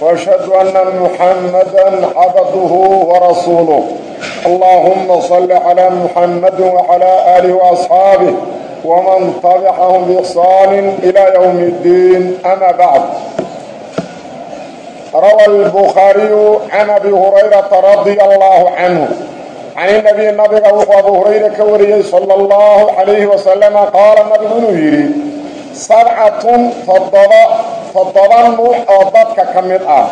واشهد ان محمدا عبده ورسوله اللهم صل على محمد وعلى اله واصحابه ومن تبعهم باحصان الى يوم الدين اما بعد روى البخاري عن ابي هريره رضي الله عنه عن النبي nabiga wuxuu abu hurayra ka wariyey sala allahu calayhi wasalama qaala nabigu inuu sabcatun toddoba nuuc oo dadka ka mid ah.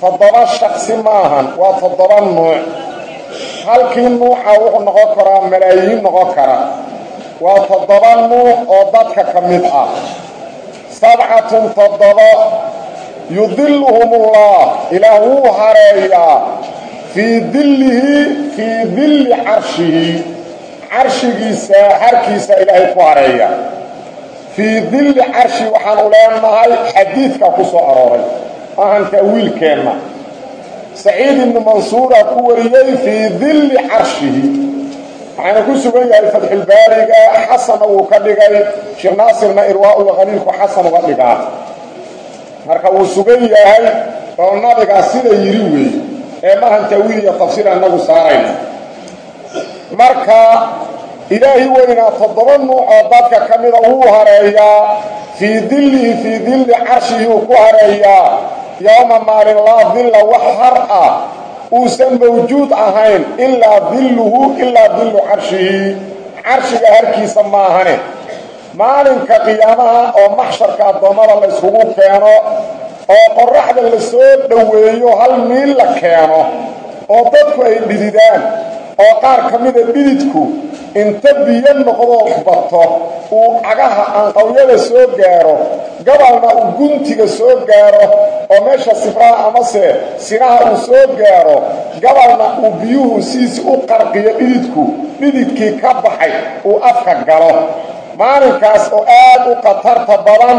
Toddoba shaqsi maahan waa toddoba nuuc. Halkii nuuca wuxuu noqon karaa malaayiin noqon kara. Waa toddoba nuuc oo dadka ka mid ah. Sabcatun toddobo yudilluhum ullaah ilaah wuu hareeyaa. Fii dillihi fii dilli carshihi. Carshigiisa harkiisa ilaahay ku hareeya fii dilli carshi waxaanu leenahay xadiidka ku soo arooray. Maahan ta'wiilkeenna saciid ibnu mansuura ku wariyey fii dilli carshihi waxaana ku sugan yahay fatxulbaariga xasana wuu ka dhigay sheekh naasirna irwaaulkhaliilku xasan uga dhigaa marka wuu sugan yahay oo nabigaa sida yiri weeye ee maahan ta'wiil iyo tafsiir annagu saarayna marka ilaahi weynaa toddoba nuuc oo dadka ka mida wuu hareeyaa. Fii dillihi fii dilli carshihi uu ku hareeyaa. Yowma maalin laa dilla wax har ah uusan mawjuud ahayn ilaa dilluhu ilaa dillu carshihi. Carshiga harkiisa maahane. Maalinka qiyaamaha oo maxsharka addoommada la yskugu keeno oo qorraxda la soo dhoweeyo hal miil la keeno oo dadku ay dhididaan oo qaar ka mida dhididku inta biyo noqdoo bato uu cagaha anqawyada soo gaaro gabalna uu guntiga soo gaaro oo meesha sifraha amase sinaha uu soo gaaro gabalna uu biyuhu sidiisi u qarqiyo dhididku dhididkii ka baxay uu afka galo maalinkaas oo aad u khatarta badan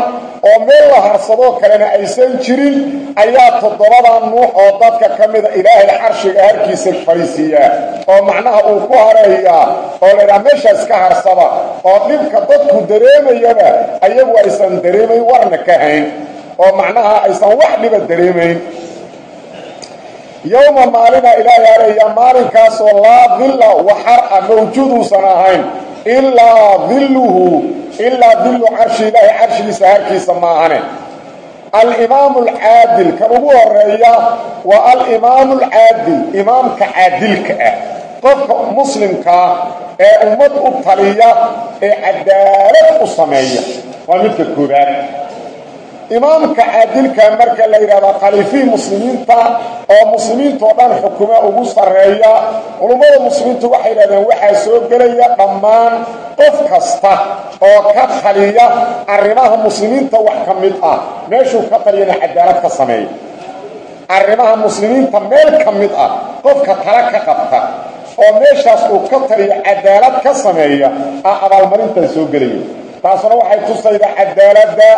oo meel la harsadoo kalena aysan jirin ayaa toddobada nuuc oo dadka ka mida ilaahay carshiga harkiisa fadhiisiiyaa oo macnaha uu ku hareeyaa oo laydhaha meeshaas ka harsada oo dhibka dadku dareemayaba ayagu aysan dareemayn warna ka hayn oo macnaha aysan wax dhiba dareemayn. Yowma maalina ilaahay hareeyaa maalinkaasoo laa dilla waxar ah mawjuuduusan ahayn ilaa dilluhu ilaa dillu carshi ilaahay carshigiisa harkiisa maahane. Alimaamu alcaadil kan ugu horreeya waa alimaamu alcaadil imaamka caadilka ah. Qofka muslimkaa ee ummad u taliya ee cadaalad u sameeya. Waa midka koobaad imaamka caadilka marka la yidhahdaa khaliifihii muslimiinta oo muslimiintao dhan xukuma ugu sarreeya culummada muslimiintu waxay yidhahdeen waxaa soo gelaya dhammaan qof kasta oo ka taliya arrimaha muslimiinta wax ka mid ah. Meeshuu ka taliyana cadaalad ka sameeya arrimaha muslimiinta meel ka mid ah qofka tala ka qabta oo meeshaas uu ka taliyo cadaalad ka sameeya ah abaalmarintan soo gelaya taasuna waxay tusaydaa cadaaladda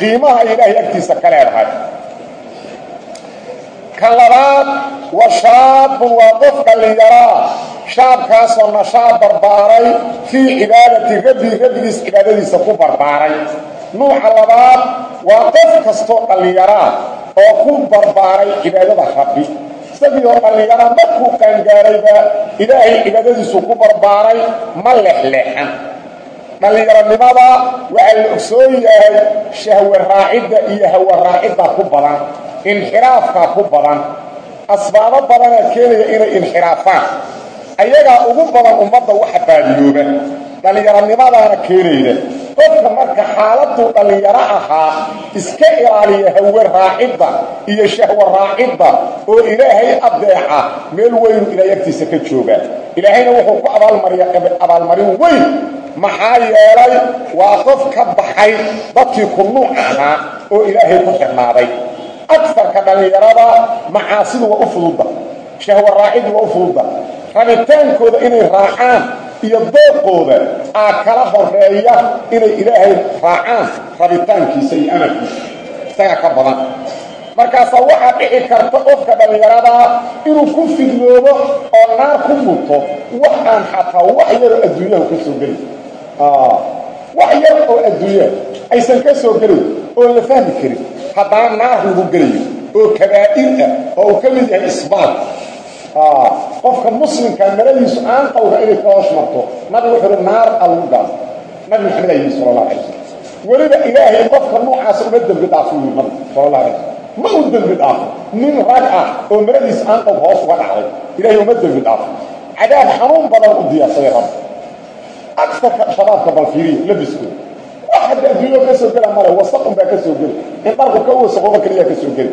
qiimaha ilaahay agtiisa ka leedahay. Ka labaad wa shaabun waa qof dhallinyaraa shaabkaasoo nashaab barbaaray fii cibaadati rabbi rabbigiis cibaadadiisa ku barbaaray. Nuuca labaad waa qof kastoo dhallinyaraa oo ku barbaaray cibaadada rabbi. Isagii oo dhallinyaraa markuu qaangaarayba ilaahay cibaadadiisu ku barbaaray ma lexleexan dhallinyaronimada waxaa la ogsoon yahay shahwe raacidda iyo hawe raacidda ku badan inxiraafkaa ku badan. Asbaabo badanaa keenaya inay inxiraafaan. Ayagaa ugu badan ummadda waxa baadiyooba dhallinyaronimadaana keenayda qofka marka xaaladuu dhallinyaro ahaa iska ilaaliya hawe raacidda iyo shahwe raacidda oo ilaahay adeeca meel weynu ilaahay agtiisa ka jooga. Ilaahayna wuxuu ku abaalmariya abaalmarin weyn. Maxaa yeelay waa qof ka baxay dadkii ku nuuc ahaa oo ilaahay ku xirnaaday. Agarka dhallinyarada macaasidu waa u fududda shahwe raacidu waa u fududda rabitaankooda inay raacaan iyo dooqooda aa kala horreeya inay ilaahay raacaan rabitaankiisa iyo amarkiisa. Isaga ka badan. Markaasaa waxaa dhici karta qofka dhallinyaradaa inuu ku fidnoobo oo naar ku muto wax aan xataa wax yaroo adduunyahu ka soo gelin. Wax yar oo adduunyaha aysan ka soo gelin oo la fahmi karin. Haddana naar lagu gelayo oo kabaa'ir ah oo uu ka mid yahay isbaal qofka muslimka maradiisu aan qawga inay ka hoos marto nabigu wuxuu uhi naar algu gaal nabi maxamed aa yidhi sala allah alay slam weliba ilaahay qofka noocaasa uma dembi dhaafo yii nabi sala allah alay slam ma u dembi dhaafo. Nin rag ah oo maradiisa aan qawg hoos uga dhacday ilahay uma dembi dhaafo. Cadaab xanuun badan u diyaarsaday rabbi agsarka shabaabka balfiiriya labiskooda wax hadda adduunyo ka soo gela male wasaqun baa ka soo geli. In dharku ka wasaqooba keliyaa ka soo geli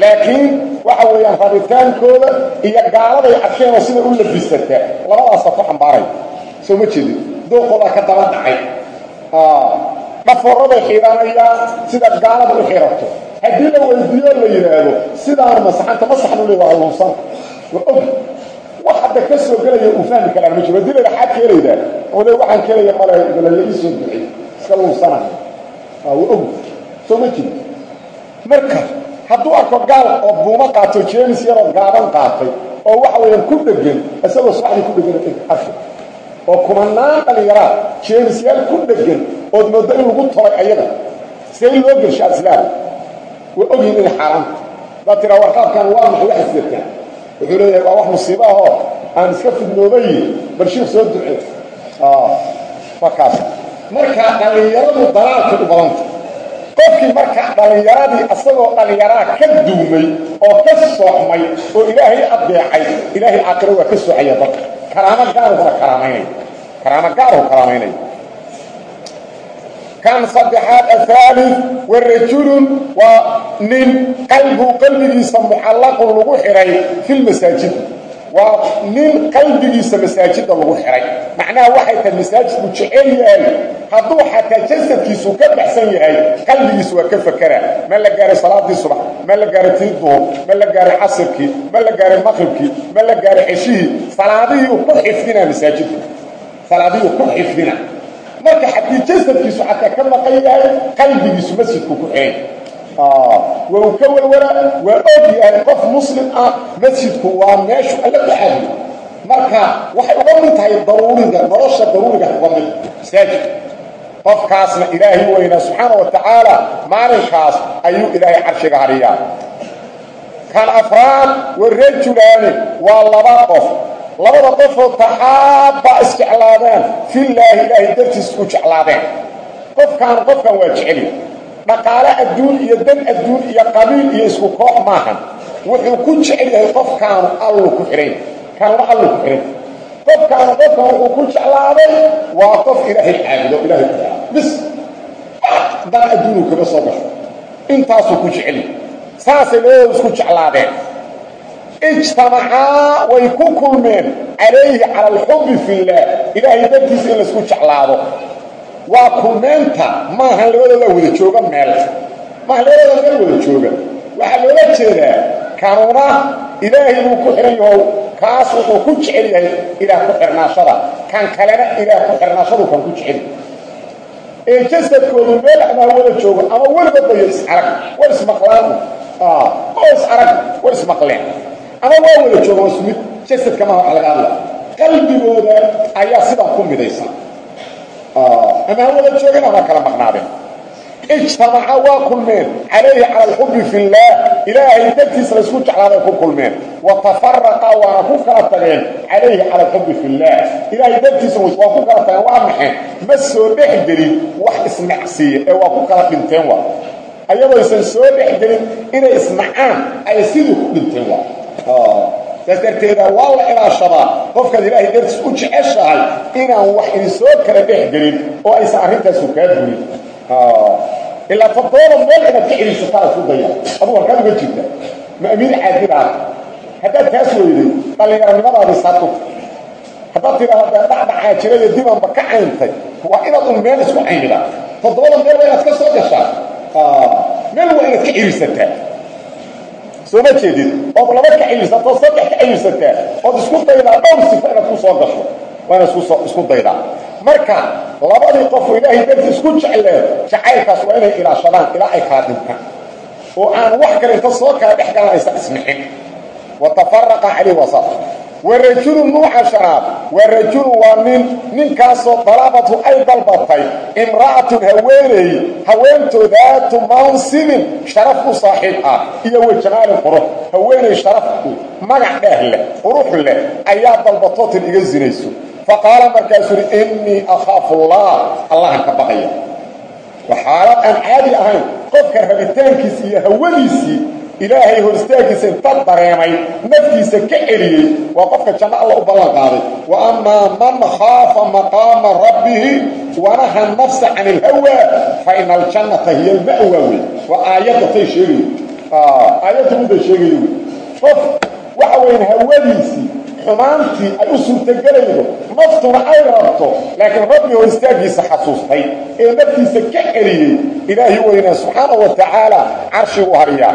laakiin waxa weeyaan rabitaankooda iyo gaaladay arkeenoo sida u labisataa labadaasa ku xambaaraya soo ma jeedin dooqoodaa ka daba dhacay. Dhafoorraday xiiranayaan sida gaalada u xirato haddii la weydiiyo la yidhaahdo sidaana masaxanta masaxnu le waa luusan waa og. Wax hadda ka soo gelaya uu fahmi karaan ma jiro. Haddii la xaad keelaydaa oo le waxaan keenaya male la ii soo ducey iska luusana waa og. Soo ma jeedin. Marka hadduu arko gaal oo buumo qaato jeemis yaroo gaaban qaatay oo waxa weeyaan ku dhegan isagoo subaxdii ku dhegan arki oo kumanaan dhallinyaraa jeemisyaal ku dhegan ood moodo in lagu tolay ayaga. See loo gelshaa islaam waa ogyihiin inay xaaraanta daad tiraa warqaabkan waa maxay waxa sidataan wuxuu leeyahay waa wax musiibo ahoo aan iska fidnoobay balshiir soo ducee. Waa kaas. Marka dhallinyaradu dalaalkay u badanta qofkii marka dhallinyaradii asagoo dhallinyaraa ka duumay oo ka soocmay oo ilaahay adeecay ilaahay aakhiro waa ka soocaya dadka. Karaamo gaaruhuna karaamaynaya karaamo gaaruhu karaamaynaya kan saddexaad athaalif wa rajulun waa nin qalbu qalbigiisa mucallaqun lagu xihay fi lmasaajid waa nin qalbigiisa masaajidda lagu xihay macnaha waxay tahay masaajidku jecel yahay. Hadduu xataa jasadkiisu ka baxsan yahay qalbigiisu waa ka fakera ma la gaaray salaadii subax ma la gaaray tii duhur ma la gaaray casirkii ma la gaaray maqribkii ma la gaaray ceshihii. Salaadihii ku xifdina masaajidku. Salaadihii ku xifdina marka haddii jasadkiisu xataa ka maqan yahay qalbigiisu masjidku ku xihay waa uu ka welwala waa og yahay qof muslim ah masjidku waa meeshu alla caabudo marka waxay uga mid tahay daruuriga nolosha daruuriga uga mid masaajid qofkaasna ilaahay weynaa subxaana wa tacaala maalinkaas ayuu ilaahay carshiga hariyaa kan afraad wa rajulaani waa laba qof labada qofoo taxaabba isjeclaadeen fillaahi ilaahay dartiis ku jeclaadeen qofkaan qofkan waa jeceli dhaqaale adduun iyo dan adduun iyo qabiil iyo isku koox maahan. Wuxuu ku jecel yahay qofkaanu allu ku xidhan kanuna allu ku xidhan qofkaanu qofkan wuxuu ku jeclaaday waa qof ilaahay caabudo ilahay bis dan adduunu kama soo gasho intaasuu ku jecel saasay labadooda isku jeclaadeen. Ijtamacaa way ku kulmeen. Calayhi cala alxubbi fillaah ilaahay dartiisa in laysku jeclaado waa kulmeenta maahan labadooda wada jooga meel. Maahan labadooda meel wada jooga. Waxaa loola jeedaa kanuna ilaahay buu ku xihan yahow kaas wuxuu ku jecel yahay ilaah ku xirnaashada. Kan kalena ilaah ku xirnaashadu kan ku jecel. Ee jasadkoodu meel amaa wada joogo ama weligoodbayo isarag war ismaqlaan oo isarag war ismaqleen ama waa wada jooga isku mid jasadka maha wax laga hadla qalbigooda ayaa sidan ku midaysan ama ha wada joogin ama kala maqnaadeen ijtamaca waa kulmeen calayhi cala alxubbi fi illaah ilaahay dartiisa laysku jeclaaday ku kulmeen wa tafaraqa waana ku kala tageen calayhi cala alxubbi fi illaah ilaahay dartiisa waa ku kala tageen waa maxay ma soo dhex gelin wax isnacsiiya ee waa ku kala dhinteen waa ayagoo aysan soo dhex gelin inay isnacaan ay sidii ku dhinteen waa saas darteeda waa la ilaashadaa. Qofkaad ilaahay dartiis u jeceshahay inaan wax idin soo kala dhex gelin oo aysan arrintaasu kaa burin ilaa toddoba meel inaad ka celisataa isku daya. Adugu halkaad uga jirta. Ma amiin caadilaad haddaad taas weyday dhallinyaronimadaadii saatu haddaad tidhaahdo dee dhacdhacaa jiraya dibanba ka cayntay waa inaad un meel isku caynidaa toddobada meel ka soo gashaa. Meel waa inaad ka celisataa soo ma jeedid ood laba ka celisato saddex ka celisataa ood isku daydaa? Dhowr inaad ku soo gasho. Waana isku daydaa. Marka labadii qofu ilaahay darti isku jecleen jacaylkaas waa inay ilaashadaan ilaa ay dhintaan oo aan wax kale inta soo kala dhex galan aysan isnixin watafaraqa calayh wasaf warajulu nuuxa shanaad warajulu waa nin. Ninkaasoo dalabatu ay dalbatay. Imra'atun haweeney. Haweentoodaatu mansibin sharaf u saaxiib ah. Iyo wajamaalin qurux. Haweeney sharaf magac dheeh leh qurux leh. Ayaa dalbatootin iga sinayso faqaala markaasuu uhi innii akhaafu allah allahan ka baqaya wa xaalad aan caadi ahayn. Qofka rabitaankiisi iyo hawadiisii ilaahay hor istaagiisa inta dareemay naftiisa ka celiyey waa qofka janno alla u ballan qaaday. Wa amaa man khaafa maqaama rabbihi wanaha nafsa can ilhawa fa ina aljannata hiya alma'wa. Wey waa aayadda tay sheegayo aayadda midda sheegayo wey qof waxa weyan hawadiisii xumaantii ay u suurtagelaydo naftuna ay rabto laakiin rabbi hor istaagiisa xasuustay ee naftiisa ka celiyey ilaahi weynaa subxaana wa tacaala carshigu hariyaa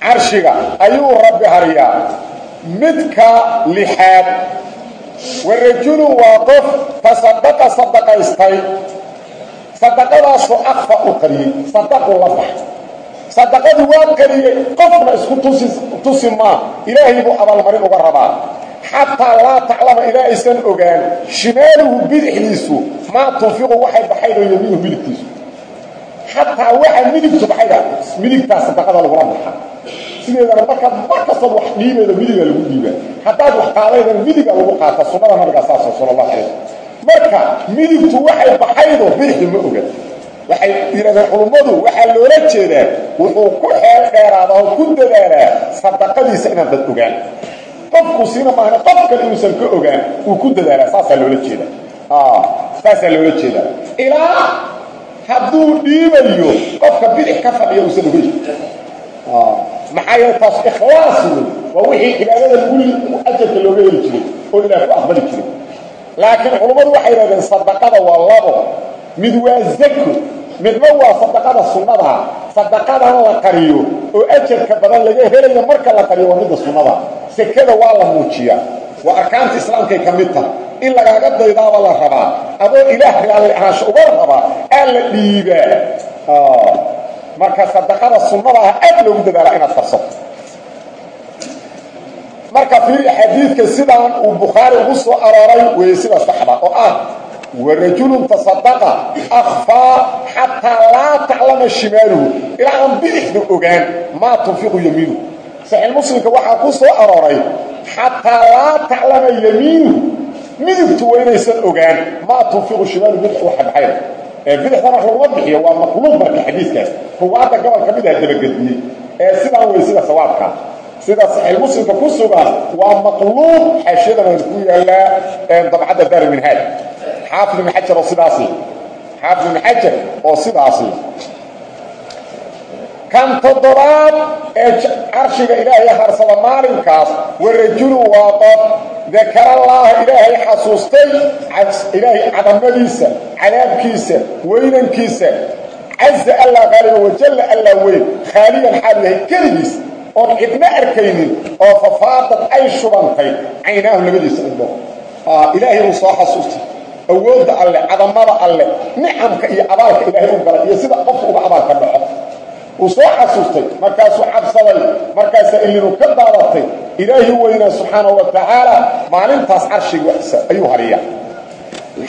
carshiga ayuu rabbi hariyaa. Midka lixaad warajulun waa qof tasadaqa sadaqaystay sadaqadaasoo akfa u qariyey sadaqu la bax sadaqadii waa qariyey qofna isku tusi maa. Ilaahay buu abaalmarin uga rabaa. Xataa laa taclama ilaa aysan ogaan shimaaluhu bidixdiisu maa tunfiqu waxay baxaydoo yamiinuhu midigtiisu. Xataa waxa midigtu baxayda midigtaa sadaqada lagula baxa sideedana markaad mar kastood wax dhiibaydo midiga lagu dhiibaa haddaad wax midigtu waxay baxaydo bidixdu ma oga. Waxay yidhahdeen culummadu waxaa loola jeedaa wuxuu ku xeel dheeraada oo ku dadaalaa sadaqadiisa inaan dad ogaan. Qofku siina maahna qof kale inuusan ka ogaan uu ku dadaalaa saasaa loola jeeda saasaa loola jeedaa. Ilaa hadduu dhiibayo qofka bidix ka fadhiya uusan ogeyn maxaa yeele taas ikhlaas wey waa wixii cibaadada lagu ajarka looga heli jiray oo ilaah ku aqbali jiray. Laakiin culummadu waxay yidhahdeen sadaqada waa labo. Mid waa zako midna waa sadaqada sunnadaa sadaqadan la qariyo oo ajarka badan laga helayo marka la qariyo waa midda sunnada. Sekada waa la muujiyaa. Waa arkaanta islaamkay ka mid tahay. In lagaaga daydaaba la rabaa adoo ilaah raalli ahaansho uga rabaa aa la dhiibaa marka sadaqada sunnada ah aad loogu dadaalaa inaad farsato. Marka fiiri xadiidka sidaan uu bukhaari ugu soo arooray weeye sida saxda oo ah warajulun tasadaqa akhfaa xataa laa taclama shimaaluhu. Ilaa aan bidixda ogaan maa tunfiqu yamiinuhu. Saxiix muslimka waxaa ku soo arooray xataa laa taclama yamiinuhu. Midigtu waa inaysan ogaan maa tunfiqu shimaaluhu bidix waxa baxayda ee bidixdana laguma bixiyo waa maqluub marka xadiidkaas ruwaadda gobol ka mid ah dabagediyey ee sidaan wey sida sawaabka sida saxiix muslimka ku sugan waa maqluub xaashiyadana ku yaallaa dabcadda daaruminhaaj xaafid ibn xajar oo sidaasi. Xaafid ibn xajar oo sidaasi. Kan toddobaad ee carshiga ilaahay harsada maalinkaas warajulu waa qof dakarallaaha ilaahay xasuustay ilaahay cadamadiisa cadaabkiisa weynankiisa caza allaa qaaliba wajalla allaa weyn khaaliyan xaal yahay keligiis oon cidna arkaynin oo fafaadad ay shubantay caynaahu labadiisa indhood ilaahay uu soo xasuustay. Awoodda alleh cadamada alleh nicamka iyo abaalka ilaahay u galay iyo sida qofka uga abaalka dhaco uu soo xasuustay markaasuu cabsaday markaasaa ilinu ka daadatay ilaahi weynaa subxaanahu wa tacaala maalintaas carshigiisa ayuu hariyaa.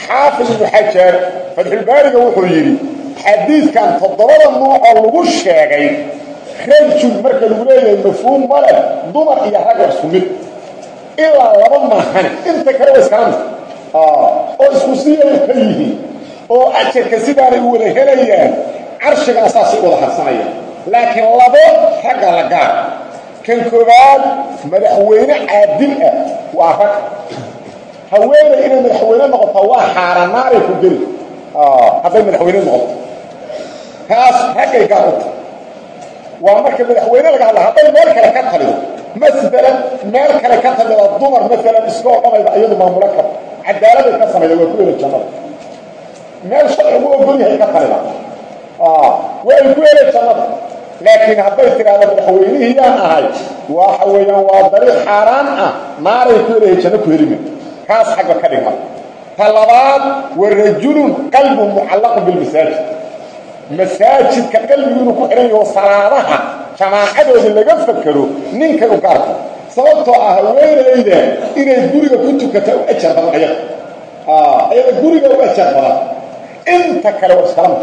Xaafid ibnu xajar fatxulbaariga wuxuu yidhi xadiidkan toddobada nuucoo lagu sheegay rajul marka lagu leeyahay mafhuum ma leh dumar iyo ragga isku mid ilaa laba maahane inta kale wa iskala mid oo isku siyay ka yihiin oo ajarka sidaanay u wada helayaan carshigan saasay u wada harsanayaan laakiin labo ragga la gaar. Kan koobaad madaxweyne caadil ah waa rag. Haweenay inay madaxweyne noqoto waa xaarannaaray ku geli hadday madaxweyne noqoto. Kaas raggay gaar u tahay waa marka madaxweyne laga hadla hadday meel kale ka talido. Masalan meel kale ka talida dumar maalan iskoo dhamayda iyadu maamulo karta cadaaladay ka samayda waa ku hela jannada. Meel sharcigu ogol yahay ka talida waa ay ku hela jannada. Laakiin hadday tidhaahdo madaxweynihiyaan ahay waxa weeyaan waa dariiq xaaraan ah. Naaray ku helahay janno ku helime kaas xagga ka dhigma ta labaad wa rajulun qalbu mucallaqun bilmasaajid masaajidka qalbigu inuu ku xidhan yaho salaadaha jamaacadooda laga fakero ninkay u gaarka sababtoo ah haweenayda inay guriga ku tukata u ajar badan ayaga ayaga guriga u ajar badan. Inta kale waa iskala mid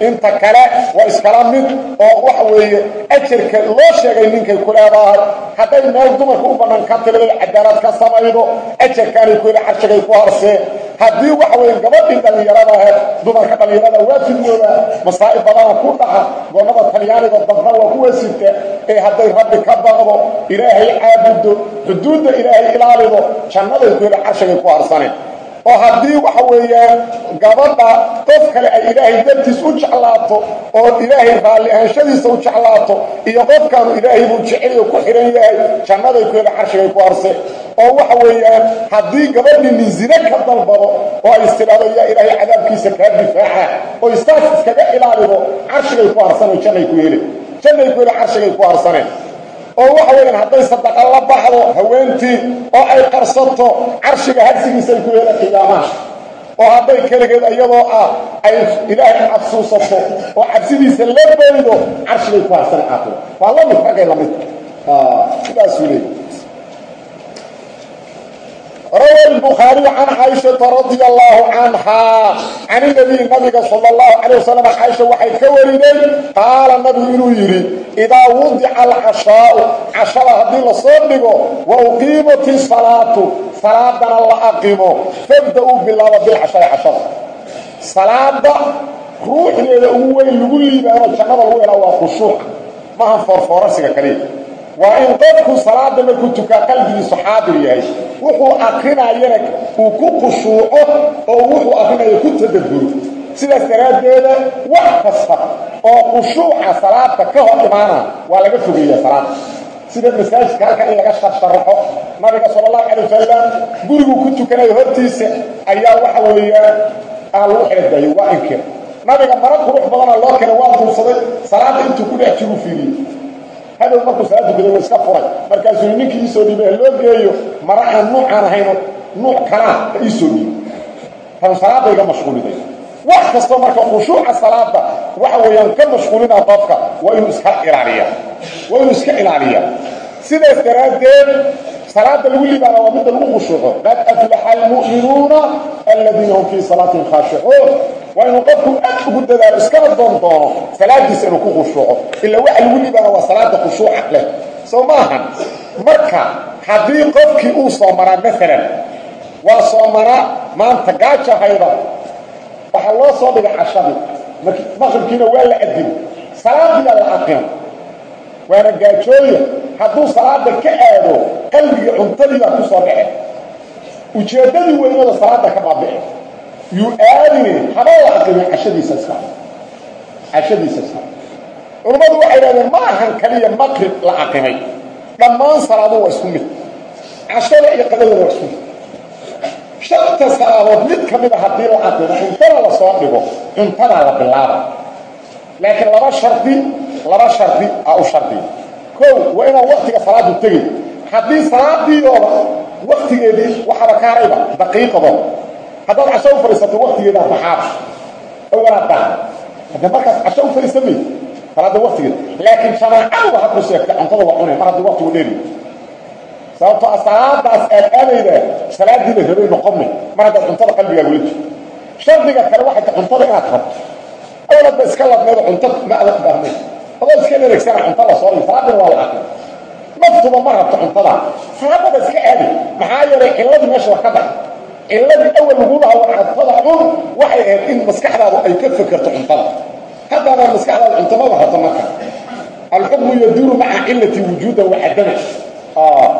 inta kale waa iskala mid oo waxa weeye ajarka loo sheegay ninkay ku leedahay. Hadday meel dumarka u bannaan ka tiriday cadaalad ka samaydo ajarkaanay ku heli carshigay ku harsee haddii waxa weeye gabadhii dhallinyarada ahayd dumarka dhallinyarada waa fidnooda masaa'ib badana ku dhaca goonnada talyaaniga dabna waa kuwa sirta ee hadday rabbi ka baqdo ilaahay caabudo xuduudda ilaahay ilaalido jannaday ku heli carshigay ku harsaneen oo haddii waxa weeyaan gabadha qof kale ay ilaahay dartiis u jeclaato oo ilaahay raalli ahaanshadiisa u jeclaato iyo qofkaanu ilaahay buu jeceliyo ku xidhan yahay jannaday ku heli carshigay ku harse oo waxa weeyaan haddii gabadhii nin ka dalbado oo ay istidhaado yaa ilaahay cadaabkiisa kaa difaaca oo istaas iskaga ilaalido carshigay ku harsanay jannay ku heli jannay ku heli carshigay ku harsaneen oo waxa weeyaan hadday sadaqa la baxdo haweentii oo ay qarsato carshiga hadsigiisay ku hela qiyaamaha. Oo hadday keligeed iyadoo ah ay ilaahay cabsuusato oo cabsidiisa la boydo carshigay ku harsan aakhiro waa la mid. Raggay la mid sidaasuu leeyay روى البخاري عن عائشة رضي الله عنها عن النبي النبي صلى الله عليه وسلم عائشة وحي كوريدي قال النبي إنه يري إذا وضع العشاء عشاء هذه لصدقه وأقيمت الصلاة صلاة الله أقيمه فابدأوا بالله بالعشاء عشاء صلاة روح إلى أول يقول لي بأنا جنب الأولى وخشوع ما هم فرفورسك كريم waa in qofku salaada markuu tukaa qalbigiisu xaadir yahay wuxuu akrinayana uu ku khushuuco oo wuxuu akrinayo ku tadabburo sidaas daraaddeeda wax kasta oo khushuuca salaada ka hor imaana waa laga fogeeya salaada sida masaajidka halkan in laga sharsharaxo nabiga sala allahu calay wasalam guriguu ku tukanayo hortiisa ayaa waxa weeyaan aa lagu xeladaayo waa inkir. Nabiga mara qurux badana loo kena waa duursaday salaada intuu ku dhex jiru fiiriyey hadow markuu salaad tukada wa iska furay. Markaasuu ninkii iisoo dhiibay loo geeyo mara aan nuucaan ahayno nuuc kalaa ha iisoo dhiibo tan salaada iga mashquuliday wax kastoo marka khushuuca salaada waxa weeyaan ka mashquulina qofka waa inuu iska ilaaliyaa waa inuu iska ilaaliyaa sidaas daraaddeed salaada lagu libaana waa midda lagu khushuuco. Qad aflaxa almu'minuuna aladiina hum fii salaatihim khaashicuun waa inuu qofku aad ugu dadaalo iskana doon doono salaadiisa inuu ku khushuuco. Ila waxa lagu libaana waa salaada khushuuca leh. Soo maahan marka haddii qofkii uu soo maraa maalan waa soo maraa maanta gaaja hayda waxaa loo soo dhigay cashadii maqribkiina waa la adin salaadiyaa la aqin waana gaajooya hadduu salaada ka aado qalbiga cuntadiibaa ku soo dhace ujeeddadii weynada salaada ka baabice yuu aadine haba la aqimay cashadiisa iska cashadiisa iska culammadu waxay dhahdeen ma ahan kaliya maqrib la aqimay. Dhammaan salaadu waa isku mid. Cashada iyo qadadana waa isku mid. Shanta salaadood mid ka mida haddii la aqimo cuntada la soo dhigo cuntadaa la bilaaba laakiin laba shardi laba shardi aa u shardiya kow waa inaan waktiga salaadu tegay haddii salaadiidooda waktigeedii waxaaba ka harayba daqiiqado haddaad casho u fadhiisato waktigeedaa baxaaba awalaa daa hadda markaas casho u fadhiista mayd salaada waktigeeda laakiin jamaacadu ha ku sheegta cuntada waa cunay mar haddii waktigu dheeri. Sababto a salaadaas aad aadayda salaadii la rabay noqomay mar haddaad cuntada qalbigaaga la jirto shardiga kale waxay ta cuntada inaad rabto. Awladba iska ladneedo cunto ma adan baahmay adoo iska dhereegsana cunto la soo dhigo salaadina waa la aqin naftuba ma rabto cuntada. Salaadaba iska aadi. Maxaa yeelay cilladii meesha waa ka baxay cilladii awal lagu laha waa cuntada cun waxay ahayd in maskaxdaadu ay ka fekerto cuntada. Haddaana maskaxdaadu cuntamada rabto marka. Alxukmu yaduuru maca cilati wujuudan wa cadama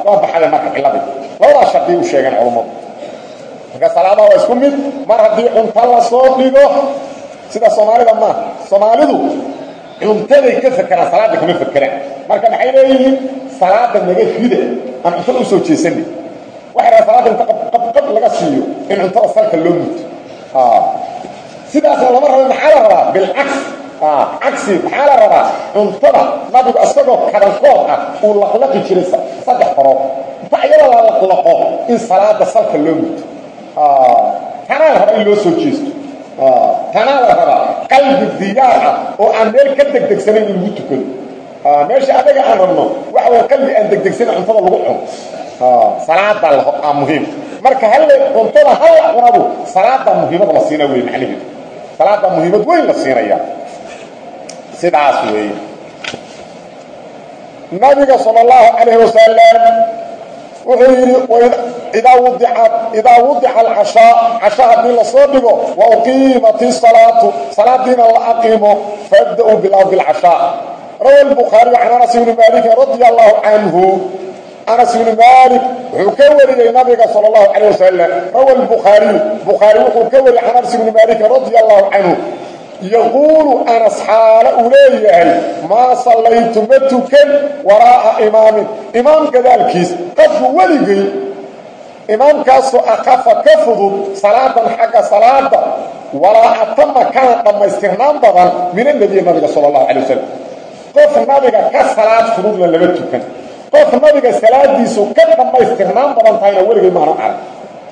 waa baxaya marka cilladii labadaas shardiy u sheegeen culammadu marka salaadaha waa isku mid mar haddii cunto la soo dhigo sida soomaalida maaha soomaalidu cuntaday ka fakeraan salaada kama fakeraan marka maxay leeyihiin? Salaada naga rida aan cuntada u soo jeesanay waxay raha salaada inta qabqab laga siiyo in cuntada salka loo muto sidaasna lama raba maxaa la rabaa? Bilcaks cagsi maxaa la rabaa? Cuntada nabigu isagoo kadankood ah uu laqlaqi jiray saddex farood inta iyada la laqlaqo in salaada salka loo muto tanaa la rabaa in loo soo jeesto. Tanaa la rabaa qalbi diyaar ah oo aan meel ka degdegsanayn in lagu tukado. Meesha adaga aan rabno waxa way qalbi aan degdegsanan cuntada lagu cuno salaada aa muhiim. Marka halle cuntada halla cunabu salaada muhiimad la siina wey macnaheedu salaada muhiimad weyn la siinaya sidaas weeye nabiga sal اllahu calayh wuxuu yidhi idaa wudica alcashaa casha haddii la soo dhigo wa uqiimat isalaatu salaadiina la aqiimo faabda-uu bilaa bilcashaa rawa lbukhaariyu can anas ibni maalikin radia allahu canhu anas ibni maalik wuxuu ka wariyey nabiga sal اllahu calayh wasalam rawa lbukhaariyu bukhaari wuxuu ka wariyey can anas ibni maalikin radia allahu canhu yaquulu anas xaalo uu leeyahay maa sallaytu ma tukan waraa'a imaamin. Imaam gadaalkiis qofku weligay imaamkaasoo akafa ka fudud salaadan xagga salaada walaa atama kana dhammaystirnaan badan min anabiy nabiga sala allahu calay wasalam qof nabiga ka salaad fududna lama tukan qof nabiga salaadiisu ka dhammaystirnaan badan tahayna weligay maana arag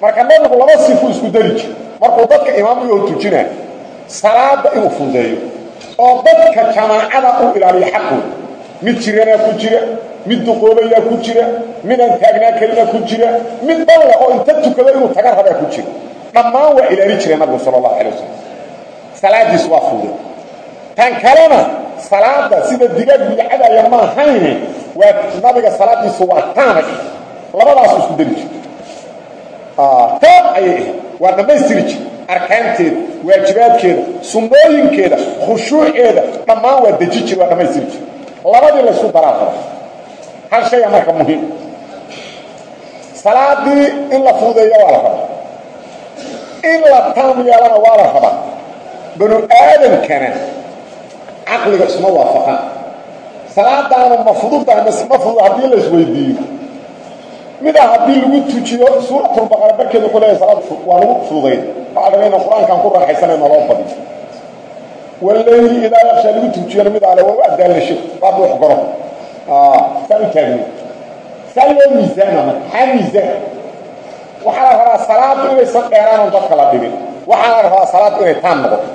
marka nabigu laba sifu isku dari jir markuu dadka imaamiyoo tujina salaada inuu fudeeyo oo dadka jamaacada u ilaaliyo xaqooda mid jiranaa ku jira mid duqoobayaa ku jira midaan taagnaa kalina ku jira mid balle oo inta tukado inuu taga rabaa ku jira. Dhammaan waa ilaali jira nabigu sal allahu alay wasalam salaadiis waa fuday tan kalena salaada sida digaag bidcadaya ma waa nabiga salaadiisu waa taamay labadaas isku dari jir taam ayay ahayd. Waa dhammaystiri jir arkaanteeda waajibaadkeeda sunnooyinkeeda khushuuceeda dhammaan waa deji jir waa dhammaystiri jir labadii laysku daraa qaba hal shaya marka muhiim. Salaadii in la fuudeeyo waa la rabaa. In la taam yeelana waa la rabaa. Banu aadankana caqliga isma waafaqan salaadaanu ma fududahay mas ma fudud haddii la isweydiiyo midaa haddii lagu tujiyo suuratulbaqara barkeeda wuxuu leeyahay salaad waa lagu fududayn waxaa laga ina qur'aankaan ku raaxaysanayno loo badiyo wallayli idaa yakshaa lagu tujiyana mid ale waa u adaalnasho waa buux goro. Saan u taagni saa loo miisaana marka maxaa miisaan waxaa la rabaa salaadu inaysan dheeraanon dadka la dhibin waxaa la rabaa salaadu inay taan noqoto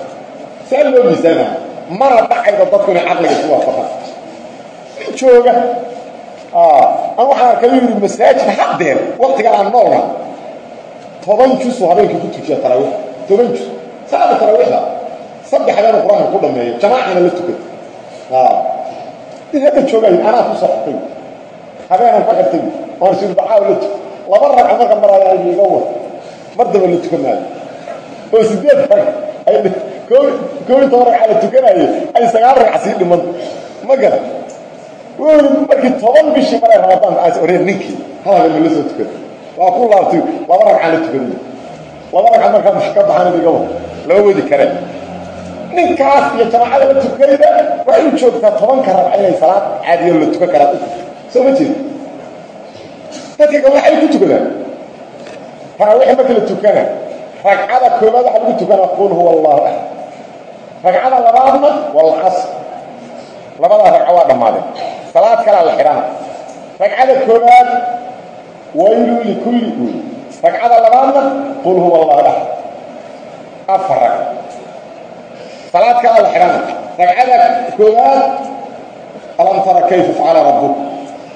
saa loo miisaana mana dhacaydo dadku inay caqliga isu waafaqaan jooga. An waxaan arkay yidhi masaajid haddeer waktigan aan noolna. Toban jusoo habeenkii ku tujiya taraawiix toban jus salaada taraawiixda saddex habeenu qur'aanka ku dhameeyo jamaacana la tukata in hadda joogaay anaa ku saxtay habeenan ka xirtay waan sirbacaaw la tuk laba ragca marka maraayaa iga war mar daba la tukan maayo oo sideed rag ay koo iyo toban ragca la tukanayo ay sagaal ragca sii dhiman. Ma garan markii toban bishii maray ramadaan aas oreer ninkii. Halaga ma la soo tukada waa ku laabtay laba ragcaan la tukada laba ragca markaa ka baxaan iga war lama wadi kareen ninkaas iyo jamaacada la tukayda waxay u joogtaa tobanka ragca inay salaad caadiyo la tukan karaa soo ma jeeda dadka kale waxay ku tukadaan taraawiix marka la tukana ragcada koobaad waxa lagu tukanaa qul huwa allahu axad ragcada labaadna walcasr labadaa ragco waa dhammaadeen salaad kalaa la xidhana ragcada koobaad waylu likulli uy ragcada labaadna qul huwa allahu axad afar rag. Salaad kalaa la xidhana ragcada koobaad alam tara kayfa facala rabbuk.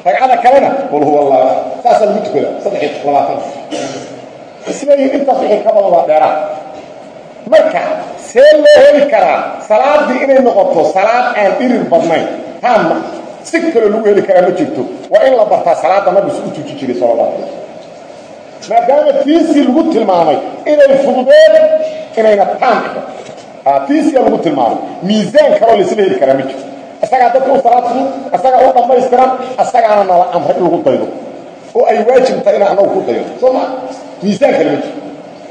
Ragcada kalena qul huwa allahu axad saasaa lagu tukadaa saddex iyo labaatan isleeyihin intaas wixii ka badan waa dheeraad. Marka see loo heli karaa salaadii inay noqoto salaad aan dhirir badnayn taama si kaloo lagu heli karaa ma jirto waa in la bartaa salaada nabisu u tuji jiray sal la ala maadaama tiisii lagu tilmaamay inay fududeen inayna taam tiisia lagu tilmaamay miisaan kaloo laisla heli karaa ma jirto isagaa dadka u salaad fudud isagaa u dhammaystiran isagaana nala amray in lagu daydo oo ay waajibtahay in anagu ku daydo soo ma miisaan kale ma jirto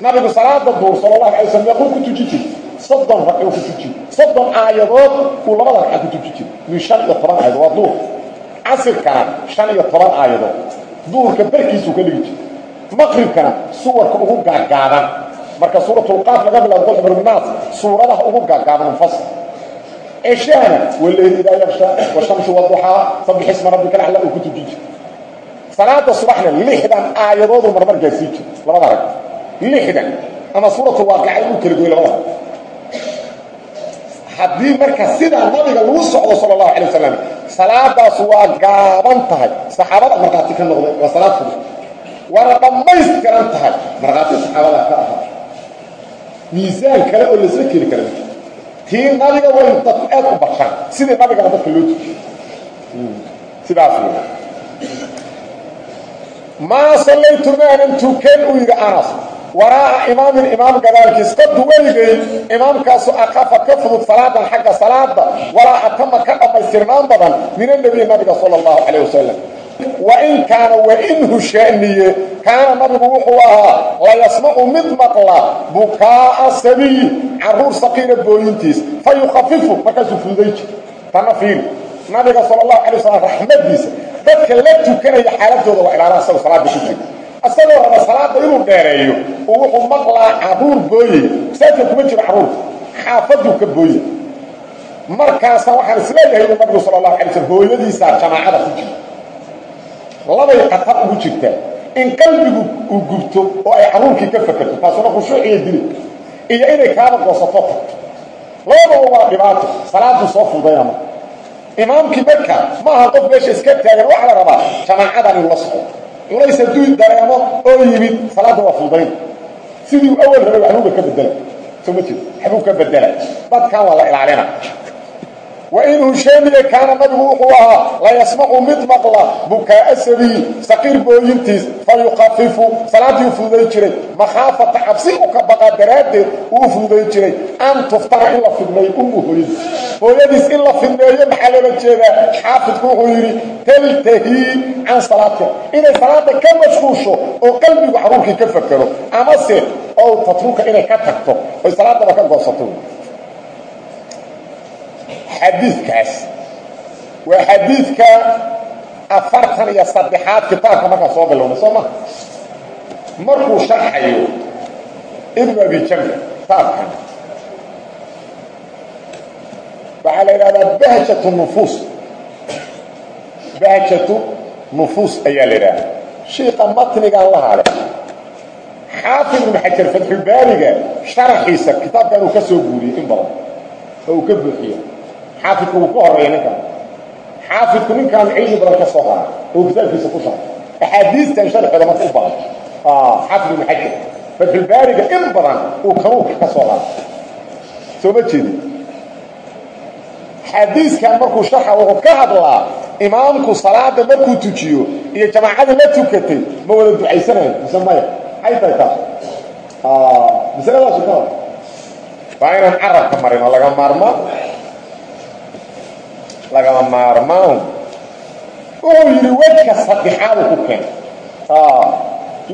nabigu salaada duur sal allahu alay slam meequu ku tuji jiri soddon ragcuu ku tuji soddon aayadood uu labada ragca ku tuji jiri min shan iyo toban aayadood waa duur. Casirkana shan iyo toban aayadood. Duurka barkiisuu ka dhigi jiri maqribkana suwarka ugu gaagaaban. Marka suuratulqaaf laga bilaabo qulxubrnaas suuradaha ugu gaagaaban mufasir ceshahana waleyl idaa yaksha washamsi waduxaa sabix isma rabbika lacla uu ku tuji jiri salaada subaxna lixdan aayadoodu marmar gaasii jiro labada rag. Lixdan. Ama suuratu waaqicay u kala goy labada haddii marka sidaa nabiga lagu socdo sala allahu alay wasalam salaadaas waa gaaban tahay. Saxaabada markhaati ka noqday waa salaad fudud. Waana dhammaystiran tahay. Markhaati saxaabada ka ahaa. Miisaan kale oo laisla keli kara tii nabiga way dadku aad u bartaan sidii nabigana dadka loo tukiyo sidaas w maa sallaytu maanan tukan uu yidhi anas waraa'a imaamin imaam gadaalkiis qadu weligay imaamkaasu akafa ka fudud salaadan xagga salaada walaa atama ka dhammaystirnaan badan min anabiy nabiga sala allahu calayh wasalam wain kaana wainhu shaaniye kaana nabigu wuxuu ahaa layasmacu mid maqla bukaa'a sabiy carruur saqiira booyintiis fa yukhafifu markaasuu fududay jir. Tana fiiri nabiga sala allahu alay wasalam raxmadiisa dadka la tukanaya xaaladooda waa ilaala asagoo salaada ku jira asagoo raba salaada inuu dheereeyo uu wuxuu maqlaa carruur booyey masaajidka kuma jiro carruurta xaafaduu ka booye. Markaasa waxaan is leeyahay inuu nabigu sala allahu alay slm hooyadiisaa jamaacada ku jira labay qatar ugu jirtaa in qalbigu uu gubto oo ay caruurkii ka fakerto taasuna khushuuciyo dili. Iyo inay kaaba goosato tagto labadaba waa dhibaato salaaduu soo fududayna marka imaamkii marka ma aha qof meesha iska taagan waxaa la rabaa jamaacadan inuu la socdo culays hadduu dareemo oo yimid salaadda waa fududayn. Sidii awal rabay waxbuuba ka bedela soo ma jeed waxbuu ka bedela dadkan waa la ilaalina wainhu shaamiye kaana nabigu wuxuu ahaa layasmacu mid maqla bukaa'a sabiyi saqiir booyintiis fa yukafifu salaadii u fududay jiray makhaafata cabsi u ka baqa daraaddeed uu fududay jiray an tuftana in la fidmeeyo umu hooyadiis hooyadiis in la fidmeeyo maxaa loola jeedaa xaafidku wuxuu yidhi taltahii can salaatia inay salaada ka mashquusho oo qalbigu caruurkii ka fakero amase ow tatruka ka tagto oy salaadaba ka xadiidkaas. Waa xadiidka afartan iyo saddexaad kitaabka markaa soo bilowna soo ma? Markuu sharxayo ibnu abi jamra kitaabkan waxaa la yidhahdaa bahjatu nufuus. Bahjatu nufuus ayaa la yidhahdaa. Shiiqa matnigan la hale xaafid ibnu xajar fatxulbaariga sharaxiisa kitaabkan uu ka soo guuriyey in badan oo uu ka buuxiyo xaafidku wuu ka horreeya ninkan. Xaafidku ninkan cilmi badan ka soo qara oo kitaabkiisa ku sharay axaadiistan sharxooda marka u badan xaafid ibnu xajar fatxulbaariga in badan uu kanuuka ka soo qara soo ma jeedin. Xadiiskan markuu sharxa wuxuu ka hadlaa imaamku salaada markuu tujiyo iyo jamaacadii la tukatay ma wada ducaysanayo mise maya maxay tahay taas masaladaasu ka hor waa inaan carabka marin oo laga maarmaa lagama maarmaan. Wuxuu yidhi wejka saddexaad uu ku keenay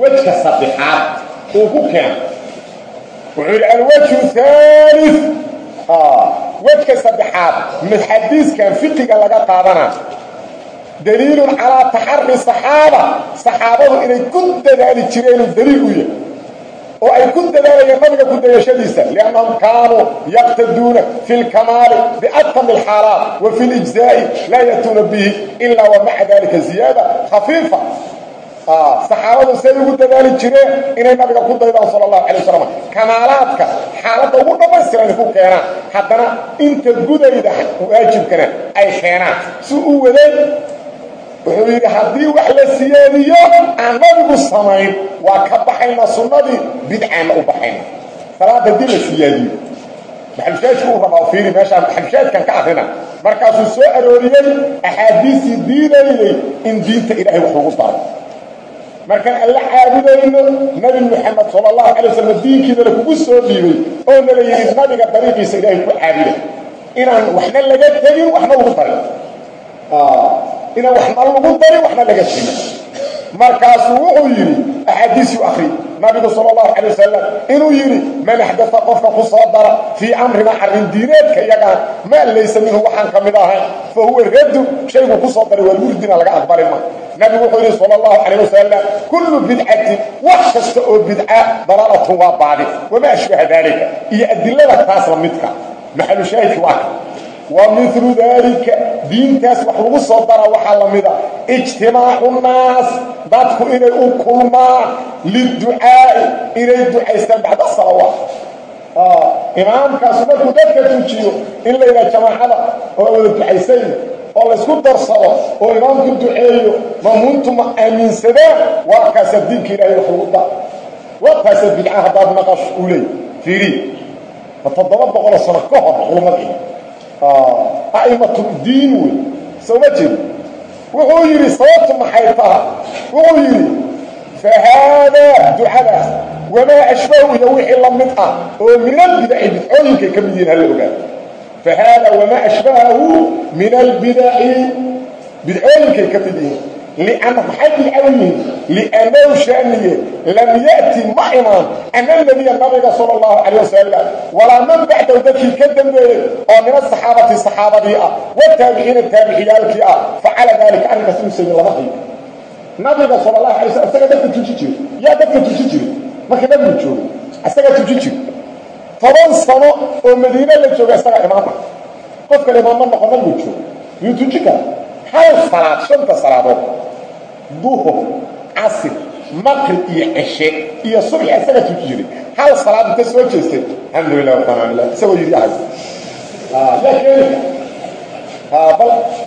wejka saddexaad uu ku keenay wuxuu yidhi alwejhu haali wejka saddexaad xadiiskan fiqiga laga qaadanaa daliilun calaa taxari saxaaba. Saxaabadu inay ku dadaali jireenuu daliil u yahay oo ay ku dadaalayeen nabiga ku dayashadiisa liannahum kaanuu yaqtaduuna fi lkamaali biatami alxaalaat wa fi lijzaa'i laa yatuuna bihi ilaa wa maca dalika ziyaada khafiifa saxaabadu say ugu dadaali jireen inay nabiga ku daydaan sala allahu calay wasalam xaaladda ugu dhammaystiran ku keenaan haddana inta gudayda waajibkana ay keenaan si u wuxuu yidhi haddii wax la siyaadiyo aan nabigu samayn waa ka baxayna sunnadii bidcaanna u baxayna. Salaad haddii la siyaadiyo maxalushaadku uu rabaa fiiri meeshaan maxalushaadkan ka akrina markaasuu soo arooriyey axaadiistii diidayday in diinta ilaahay wax lagu daro markaan alla caabudayno nabi moxamed sala allahu calay wasalam diinkiidana kugu soo dhiibay oo nala yidhi nabiga dariiqiisa ilaahay ku caabuda inaan waxna laga tegin waxna lagu darin inaan waxna lagu darin waxna laga tegin markaasuu wuxuu yidhi axaadiisuu akri nabigu sala allahu calay wasalam inuu yidhi man axdaa qofka ku soo dara fii amrina arrin diineedka iyagaan maa laysa minhu waxaan ka mid ahayn fa huwa radu shayguu ku soo daray waa murdina laga aqbali ma nabigu wuxuu yidhi sala allahu calayh wasalam kullu bidcatin wax kasta oo bidca dalaalatun waa baadi. Wamaa ashbaha daalika iyo adilada taas la midka. Maxalu shaahidka waa ka. Wa milu daalika diintaas wax lagu soo dara waxaa la mida ijtimaacu naas dadku inay u kulmaan liducaa'i inay ducaystaan bacda salawaat. Imaamkaasu markuu dadka tujiyo in la yidhaha jamaacada oo wada ducaysayna oo laysku darsado oo imaamku duceeyo mamuuntu ma aaminsadaan waa kaasaa diinka ilaahay wax lagu da waa kaasaa bidca haddaad maqash u leey. Fiiri toddoba boqoloo sano ka hor culummadii a'imatu diin wey soo ma jeedo wuxuu yidhi sababtu maxay taha? Wuxuu yidhi fa haadaa ducadaas wamaa ashbahu iyo wixii la mid ah oo min albidaci bidcooyinkay ka mid yihiin hala ogaa fa haadaa wamaa ashbahahu min albidaci bidcooyinkay ka mid yihiin maxay bidca u yihiin liannahu shaaniye lam ya'ti ma imaan ana nabiya nabiga sala allahu calayh wasalam walaa man bacdahu dadkii ka dambeeyey oo min asaxaabati saxaabadii ah wataabiciina taabiciyaalkii ah facala daalika arrinkaas inuu sameyn lama hayo nabiga sala allahu alay slam isaga dadka tuji jira yaa dadka tuji jira marka nabigu joogo isagaa tuji jira toban sano oo madiine la jooga isagaa imaama qof kale imaamma noqon nabigu joogo yuu tuji kara hal salaad shanta salaadood duhur casir maqrib iyo ceshe iyo subx isaga tuji jiray hal salaad inta soo jeestay alxamdulilah wataala isagoo yidhi ahay yaa keeni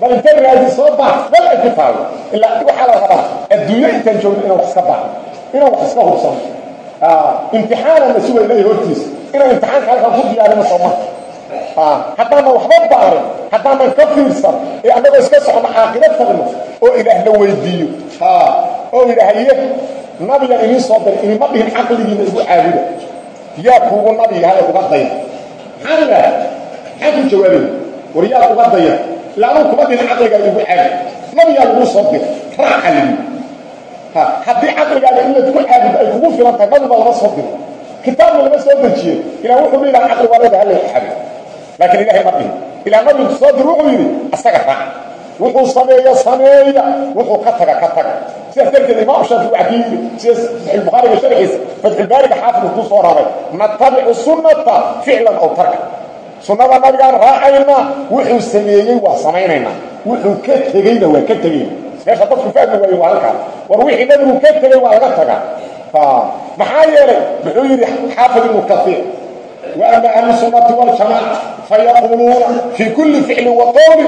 bal inta raadi soo baax bal ay ku taallo ilaa waxaa la rabaa adduunyo intaan joogno inaan wax iska baaxno inaan wax iska hubsano imtixaanana suga ilahay hortiisa inaan imtixaanka halkan ku diyaarino sooma haddaanan waxba baarin haddaanan ka fiirsan ee annagoo iska socono caaqida tagno oo ilaahna weydiiyo. Oo idhaahaye nabigan idiin soo diray idinma dhihin caqligiina igu caabuda yaa kuugu nabiga hada uga daya maxaan idhaha maxaan ku jawaabay? War yaa uga daya ila anuu kuma dhihin caqligaa igu caabud nabigaa laguu soo diray. Raaca ligi haddii caqligaaga in la isku caabudo ay kugu filan tahay nabiba lama soo diray kitaabna lama soo dejiye ilaa wuxuu dhiilaha caqli waa leeda hala xabi laakiin ilahay ma dhihin. Ilaa nabigu soo dir wuxuu yidhi asaga raac wuxuu sameeya sameeya wuxuu ka taga ka taga. Sidaas darteed imaam shaafi waa kii yidhi. Sida saxiixulbukhaariga sharxiisa fatxulbaariga xaafidku ku soo raray. Natabicu sunnata ficlan aw tarka. Sunnada nabigaan raacaynaa wuxuu sameeyey waa samaynaynaa wuxuu ka tegeyna waa ka tegeyna meesha dadku fahmi waayo waa halkaa war wixii nabigu ka tegey waa laga tagaa. Maxaa yeelay? Muxuu yidhi xaafid ibnu kaiir وأما أهل السنة والجماعة فيقولون في كل فعل وقول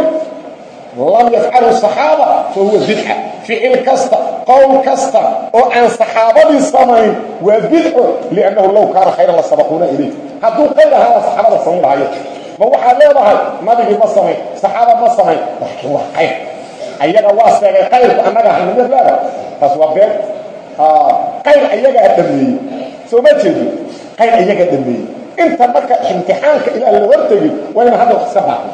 لم يفعله الصحابة فهو بدعة فعل كستا قول كستا وأن صحابة السمين وبدعة لأنه لو كان خيرا لسبقونا إليه هدو قيل هذا صحابة السمين هاي ما هو حاليها نبي ما السمين صحابة ما السمين لكن هو خير أيها واسع قيل أنك حنمير لا فسوى بيت قيل أيها الدمي سو ما تجي قيل أيها الدمي inta marka imtixaanka ilaa la hortegi waa ina hadda wax iska baaxno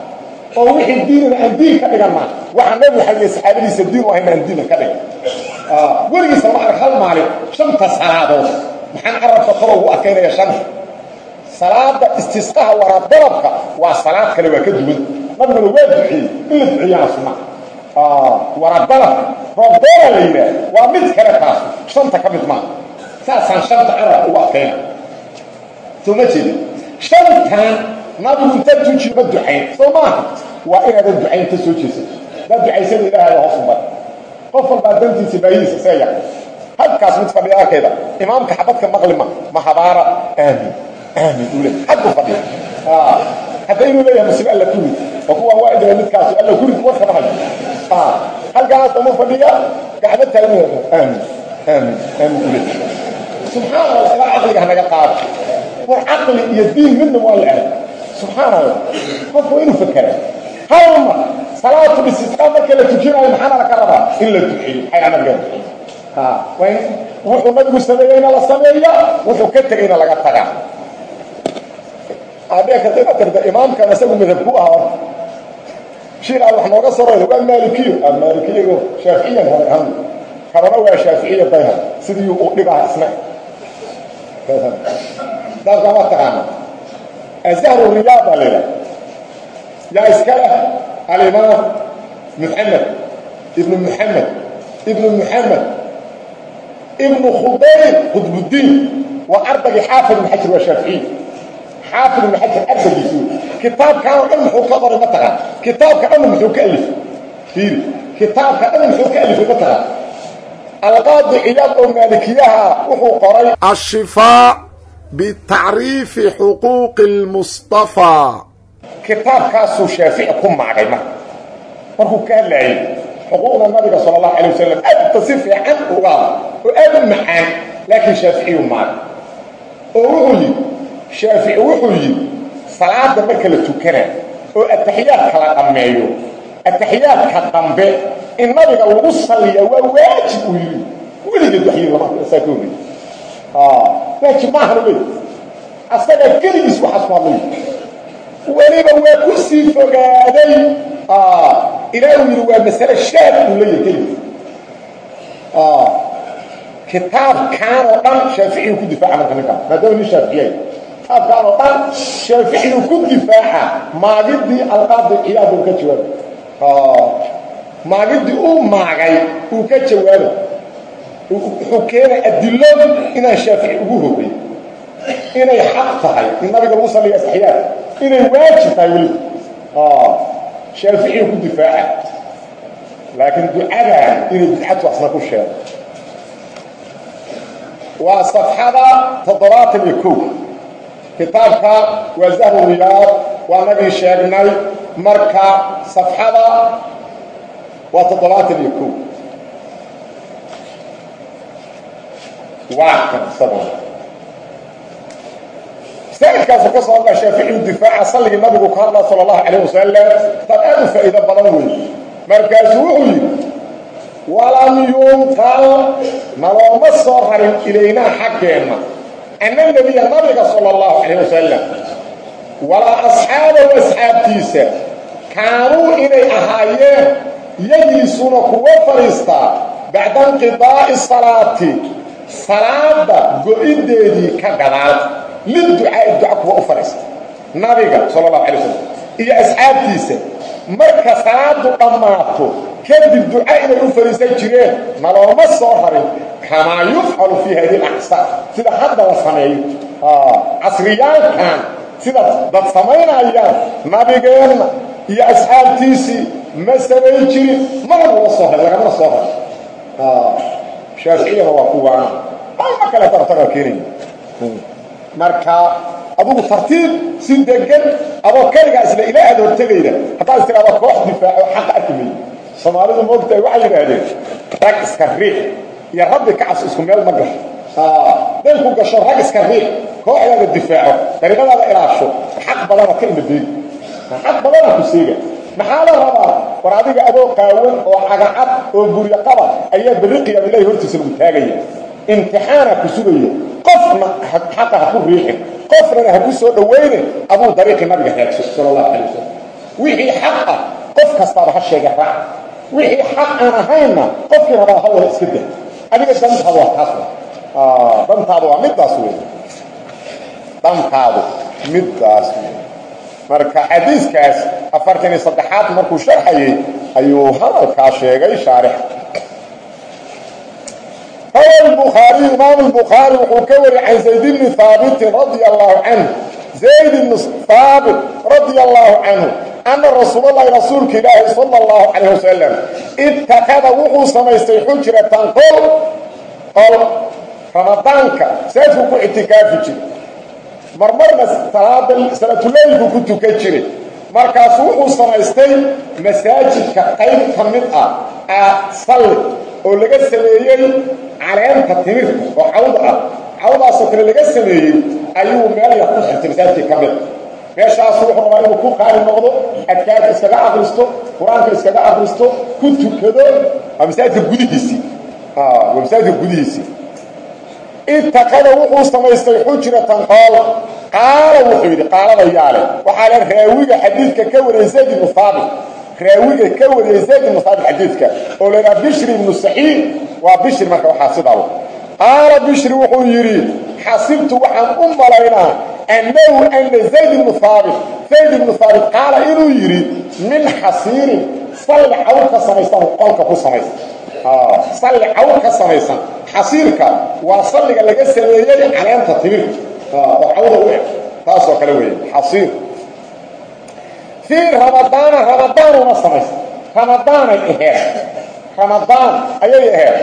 oo wixii diinina aan diin ka dhigan maa waxaa nabigu xaliyay saxaabadiisa diin u ahayna aan diina ka dhigan weligiisa ma arag hal maalin shanta salaadood. Maxaan carabka kor ugu adkaynaya shanta salaada istisqaha waraab dalabka waa salaad kale waa ka duwan. Nabiguna waa duciyey in la duciyana sunna waraab dalabka roobdoona la yidhaah waa mid kale taas. Shanta ka mid maa saasaan shanta carabka ugu adkayna soma jeedin shantan nabigu inta tuji ma ducayn. Soo maaha waa inaadan ducayn ka soo jeesato daa ducaysada ilaahada hoos umar qof walbaa dantiisa baayihiisa see yaqan halkaas mid fadhiya arkayda imaamka xabadka maqlima ma habaara. Aamin aamin uu le xaggu fadhiya. Hadda inuu leeyahay musibe alla kurid oo kuwa waa idaba midkaas. Alla kurid warka dhahayo halkaas uma fadhiya gacmo taagnu aamin aamin aamin uu le subxaan allah ilaa caqliga hanaga qaado war caqli iyo diin midna waa la ahay subxaan allah qofku inuu fakera hal mar salaatu istisqaa marka la tujinayo maxaana laka rabaa? In la nabiga duxiy wuxuu nabigu sameeyeyna la sameeya wuxuu ka tegeyna laga tagaa. Adheekadarda imaamkan isagu madhab ku ah shiir aan wax nooga sarayda waa maalikiyo maalikiyago shaaficiyan hadaghan kalena waa shaaficiya bayha sidii u dhigaha isna daabkama taqaana azahru riyaad baa layidhaha yaa iska leh alimaam muxamed ibnu muxamed ibnu muxamed ibnu khudayr qudbuddiin waa ardaygii xaafid ibn xajar waa shaaficiy xaafid ibn xajar ardaygiisi wey kitaabkan oo dhan muxuu ka qoray ma taqaan kitaabka dhanna muxuu ka alifay fiiri. Kitaabka dhan muxuu ka alifay ma taqaan alqaadi ciyaad oo maalikiyaha wuxuu qoray ashifaa bitacriifi xuquuqi lmustafaa kitaabkaasuu shaafici ku maagay marka markuu ka hadlaayay xuquuqda nabiga sala allahu calay wasalam aadta si fiican uga oo aad u macaan laakiin shaaficiyuu maagay. Oo wuxuu yidhi shaafici wuxuu yidhi salaada marka la tukana oo ataxiyaadka la dhammeeyo ataxiyaadka dambe in nabiga lagu salliya waa waajib uu yidhi. Weligeed wax yidhi lama saa ka horey waajib maahan leey asaga keligiis waxaas ku hadlay. Weliba waa ku sii fogaaday. Ilaa uu yidhi waa masale shaad uu leeyahay keligiis. Kitaabkan oo dhan shaaficiyu ku difaaca marka ninkaan maadaama nin shaaficiyay kitaabkan oo dhan shaaficiyu ku difaaca maagidii alqaadi ciyaad uu ka jawaabay maagidii uu maagay uu ka jawaabay wuxuu keenay adilo inaan shaafici ugu hogay inay xaq tahay in nabiga lagu saliya astaxiyaad inay waajib tahay weli. Shaaficiyu ku difaaca. Laakiin ducada inay bidcatu asna ku sheego waa safxada toddobaatan iyo kow kitaabka waa zahru riyaad waa nagii sheegnay marka safxada waa toddobaatan iyo kow. Waa kan isagoo masaa'idkaasu ka soo hadlaa shaaficiyu difaaca salligii nabigu ka hadlaa sala allahu calayh wasalam taad aad u faa'iido badan wey markaasuu wuxuu yidhi walam yunqal nalooma soo rarin ilaynaa xaggeenna ana nebiya nabiga sala allahu calayh wasalam walaa asxaabahu asxaabtiisa kaanuu inay ahaayeen yajlisuuna kuwa fadhiistaa bacda inqidaa'i salaati salaada go-ideedii ka gadaal. Liducaa'i duca kuwa u fadhiista nabiga sala allahu calay wasalam iyo asxaabtiisa marka salaadu dhammaato kadib duca inay u fadhiisan jireen nalooma soo rarin kamaa yufcalu fii hadihi alaqsaar sida hadda la sameeyo casriyaankan sida dad samaynayaan nabigeenna iyo asxaabtiisii ma samayn jirin mana nala soo rar lagamana soo rar shaaficiyana waa kuwaana ma kale tartara keenaya marka adugu tartiib si degan adoo keligaa isla ilaa aad hortegayda haddaad istiraada koox difaaco xaqa arki mayo soomaalidu moogtahay waxay yidhaahdeen rag iska riix iyo rabbi kacas isku meel ma gasho day ku gasho rag iska riix kooxdaada difaaco dariiqadaada ilaasho xaq badana ka inabeegi xaq badana ku seega maxaa la rabaa? War adiga adoo qaawan oo cagacad oo buryo qaba ayaa berri qiyaam ilahi hortiisa lagu taagaya. Imtixaana ku sugaya qofna xaqa ha ku riixin. Qofnana ha ku soo dhowaynin aduu dariiqii nabiga raagso sala allahu calay wasalam wixii xaq ah qof kastaaba ha sheega raac. Wixii xaq aan ahaynna qofkii rabaa ha wada iska da adiga dantaadu waa taas dantaadu waa middaas wey dantaadu middaas wey marka xadiiskaas afartan iyo saddexaad markuu sharxayay ayuu hadalkaa sheegay shaarix. Rawa bukhaariy imaam lbukhaari wuxuu ka wariyey can zayd ibni haabitin radia allaahu canhu. Zayd ibni haabit radia allaahu canhu ana rasuulallahi rasuulka ilaahi sala allahu calayh wasalam itakada wuxuu samaystay xujratan qol qol ramadaanka saasuu ku ictikaafi jiray marmarna salaada salaatuleylku ku tukan jiray. Markaasu wuxuu samaystay masaajidka qayb ka mid ah salli oo laga sameeyey caleenta timirta oo cawda ah. Cawdaasoo kale laga sameeyey ayuu meel yar ku xirtay masaajidkii ka mid. Meeshaasu wuxuu rabaa inuu ku qaali noqdo adkaarka iskaga akristo qur'aanka iskaga akristo ku tukado waa masaajidka gudihiisii. Waa masaajidka gudihiisii itakada wuxuu samaystay xujratan qool qaala wuxuu yidhi qaalada yaale waxaa le raawiga xadiidka ka wariyay zayd ibnu haabit raawiga ka wariyay zayd ibnu haabit xadiidka. Oo laydhaha bishri ibnu saxiid waa bishri marka waxaa sidaaba qaala bishri wuxuu yidhi xasibtu waxaan u malaynaa annahu ana zayd ibnu haabit zayd ibnu haabit qaala inuu yidhi min xasiirin salli cawl ka samaysan qolka ku samaysan salli cawl samaysan. Xasiirka waa salliga laga sameeyey caleenta timirta oo cawda u eg taasoo kale weeye xasiir. Fii ramadaana ramadaanuna samaysta ramadaanay aheed ramadaan ayay aheed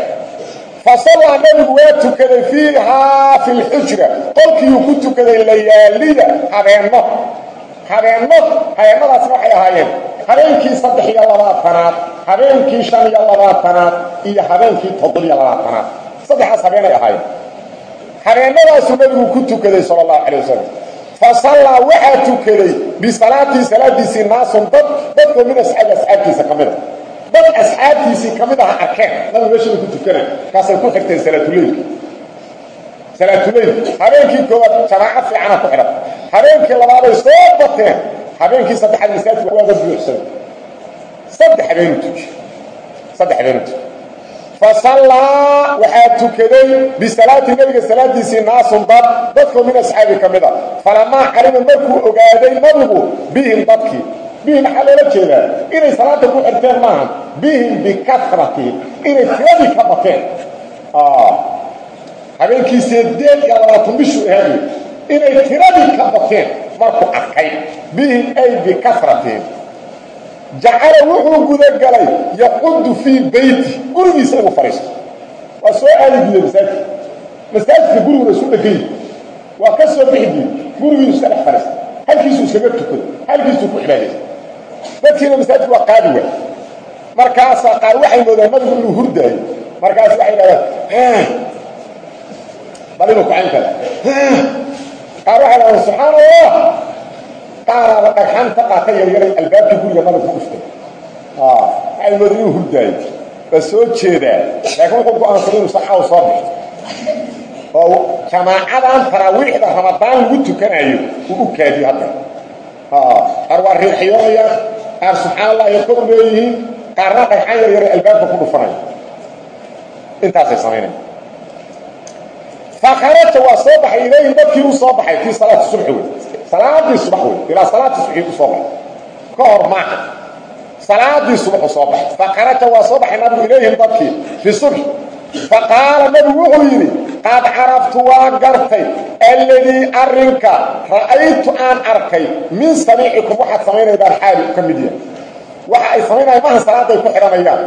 fasallaa nabigu waa tukaday fiihaa fi lxujra qolkiiuu ku tukaday layaaliya habeenno habeenno habeennadaasna waxay ahaayeen habeenkii saddex iyo labaatanaad habeenkii shan iyo labaatanaad iyo habeenkii toddobiyo labaatanaad. Saddexdaas habeenay ahaayeen. Habeennadaasuu nabigu ku tukaday sala allahu calay wasalam fasallaa waxaa tukaday bisalaatii salaadiisii naasun dad dadkoo min asxaabi asxaabtiisa ka mid a dad asxaabtiisii ka mid aha arkeen nabigu meeshada ku tukanay markaasay ku xirteen salaatuleylka salaatuleylka habeenkii koowaad jamaaco fiicana ku xidhan habeenkii labaaday soo bateen habeenkii saddexaad masaajidka waaba buuxsan. Saddex habeenu tuji. Saddex habeenu tuji. Fasallaa waxaa tukaday bisalaati nebiga salaadiisii naasun dad dadkoo min asxaabi ka mid a. Falamaa calima markuu ogaaday nabigu bihim dadkii bihim maxaa loola jeedaa inay salaada ku xirteen maaha bihim bikasratihim inay tiradii ka bateen. Habeenkii sideed iyo labaatan bishuu ahayd inay tiradii ka bateen markuu arkay bihim ay bikasratihim jacala wuxuu gudagalay yaqudu fii beyti gurigiisa inuu fadhiisto waa soo aadi guday masaajidka masaajidka guriguna isu dhegay. Waa ka soo bixi guday. Gurigiisu iska dhex fadhiista halkiisuu iskaga tukado halkiisuu ku cibaadaysta dadkiina masaajidku waa qaadi waay markaasaa qaar waxay moodaan nabigu inuu hurdaayo markaas waxay dhahdaan bal inuu kacayn kara qaar waxay dhahdaan subxaan allah qaaraaba dhagxaanta qaata yaryaray albaabkii guriga nabiga ku dhuftay waxay moodaan inuu hurdaayo waa soo jeedaa. Laakiin wuxuu go'aansaday inuu saxaaw soo bixo oo jamaacadan taraawiixda ramadaan lagu tukanayo uu u kaadiyo hadda. Qaar waa riixyoonayaan qaar subxaan allah ay kor leeyihiin qaarna dhagxaan yar yara albaabka ku dhufanaya intaasay samaynaya fakharaja waa soo baxay ilayhi dadkii u soo baxay fii salaati subxi wey salaadii subax wey ilaa salaati subxii u soo baxay. Ka hor maaha salaadii subaxu soo baxay. Fakharaja waa soo baxay nabigu ilayhim dadkii fi subxi faqaala nabigu wuxuu yidhi qad caraftu waa gartay alladii arrinka ra'aytu aan arkay min samiicikum waxaad samaynaydaan xaali ka mid yahay. Waxa ay samaynayaan maaha salaaday ku xidhanayaan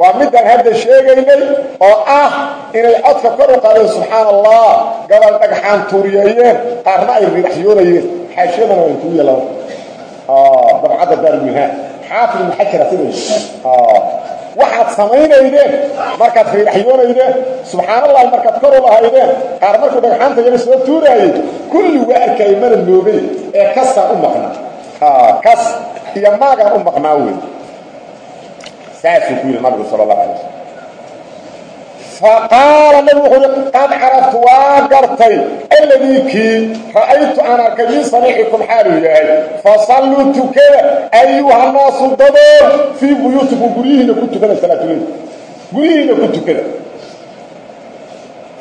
waa midaan hadda sheegaynay oo ah inay codka kor u qaadeen subxaan allah gabal dhagxaan tuuriyeeyeen qaarna ay ridaxyoonayeen. Xaashiyadana waa intuu yeelaa dabcadda daarulminhaa xaafid ibn xajara sida waxaad samaynaydeen markaad ridaxyoonaydeen subxaan allahi markaad kor u lahaydeen qaar markuu dhagxaanta yara soo tuuraayey kulli waa arkayay mana noogay ee kasaan u maqnaa. Kas iyo maagaan u maqnaa wey saasuu ku yidhi nabigu sal اlahu alay waslm faqaala qad caraftu waa gartay alladii kii ra'aytu aan arkay min samiicikum xaaluu yahay fasalluu tukada ayuha naasu dadoon fii buyuutikum guryihiina ku tukada salaatuleyl guryihiina ku tukada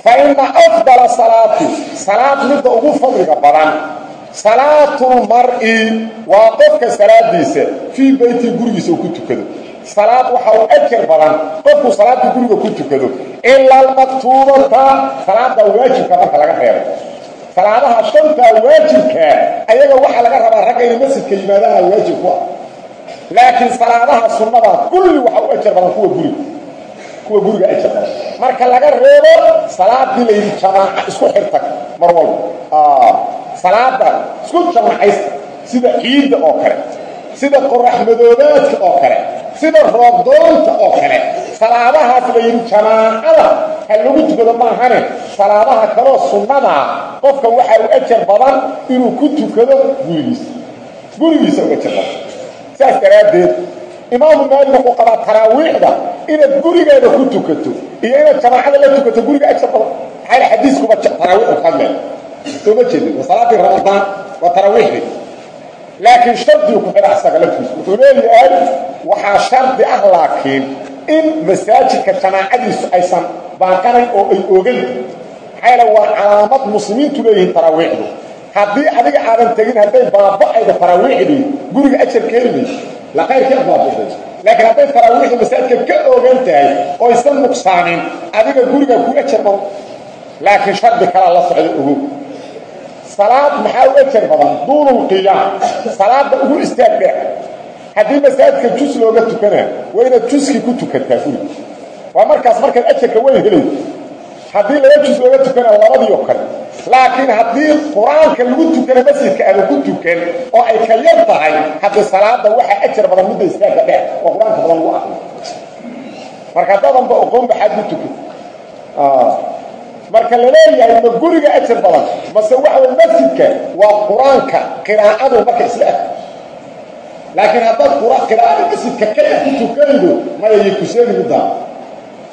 fa ina afdala salaati salaad midda ugu fadliga badan salaatulmar'i waa qofka salaadiisa fii beyti gurigiisa uu ku salaad waxa uu ajar badan. Qofkuu salaada guriga ku tukado ila almaktuubata salaada waajibka marka laga reebo. Salaadaha shantaa waajibkaa ayaga waxaa laga rabaa ragga inay masjidka yimaadaana waajib ku ah. Laakiin salaadaha sunnada kulli waxa u ajar badan kuwa guriga kuwa guriga ajar badan. Marka laga reebo salaadii layidhi jamaaca isku xirtag mar walba. Salaada isku jamaacaysta sida ciidda oo kale sida qoraxmadoobaadka oo kale sida roobdoonta oo kale salaadahaas la yidhi jamaacada. Ha lagu tukado maahane salaadaha kaloo sunnadaa qofka waxaa u ajar badan inuu ku tukado gurigiisa. Gurigiisa u ajar badan. Saas daraaddeed imaamu maalik wuxuu qabaa taraawiixda inaad gurigeeda ku tukato iyo inaad jamaacada la tukato guriga ajar badan. Maxaa xadiiskuba taraawiixu ka hadlay soo ma jeedin. Waa salaadii ramadaan waa taraawiixdii laakiin shardigu ku xidha asaga laftiisu wuxuu leeyahay waxaa shardi ah laakiin in masaajidka jamaacadiisu aysan baaqanayn oo ay ogan maxaa yaele waa calaamad muslimiintu leeyihiin taraawiixdu haddii adiga aadan tegin hadday baaba'ayda taraawiixdii guriga ajar keelimayso la qayrkii baabuday laakiin hadday taraawiixdu masaajidka ka ogan tahay oo aysan nuqsaanin adiga guriga ku ajar badan laakiin shardi kalaa la socda ogow salaad maxaa u ajar badan? Duululqiyaam salaada ugu istaag dheer haddii masaajidka jus looga tukanaa waa inaad juskii ku tukataa guriga waa markaas markaad ajarka weyn helayso haddii laba jus looga tukana labadii oo kale. Laakiin haddii qur'aanka lagu tukana masjidka aada ku tukan oo ay ka yar tahay haddii salaada waxaa ajar badan midda istaagga dheer oo qur'aanka badan lagu akriyo marka dadanba oqoon baxaad ku tukan marka la leeyahay ma guriga ajar badan mase waxa way masjidka waa qur'aanka qiraa'adu marka isla eg. Laakiin haddaad qiraa'ada masjidka ka ku tukanaydo mayayay ku seegi middaa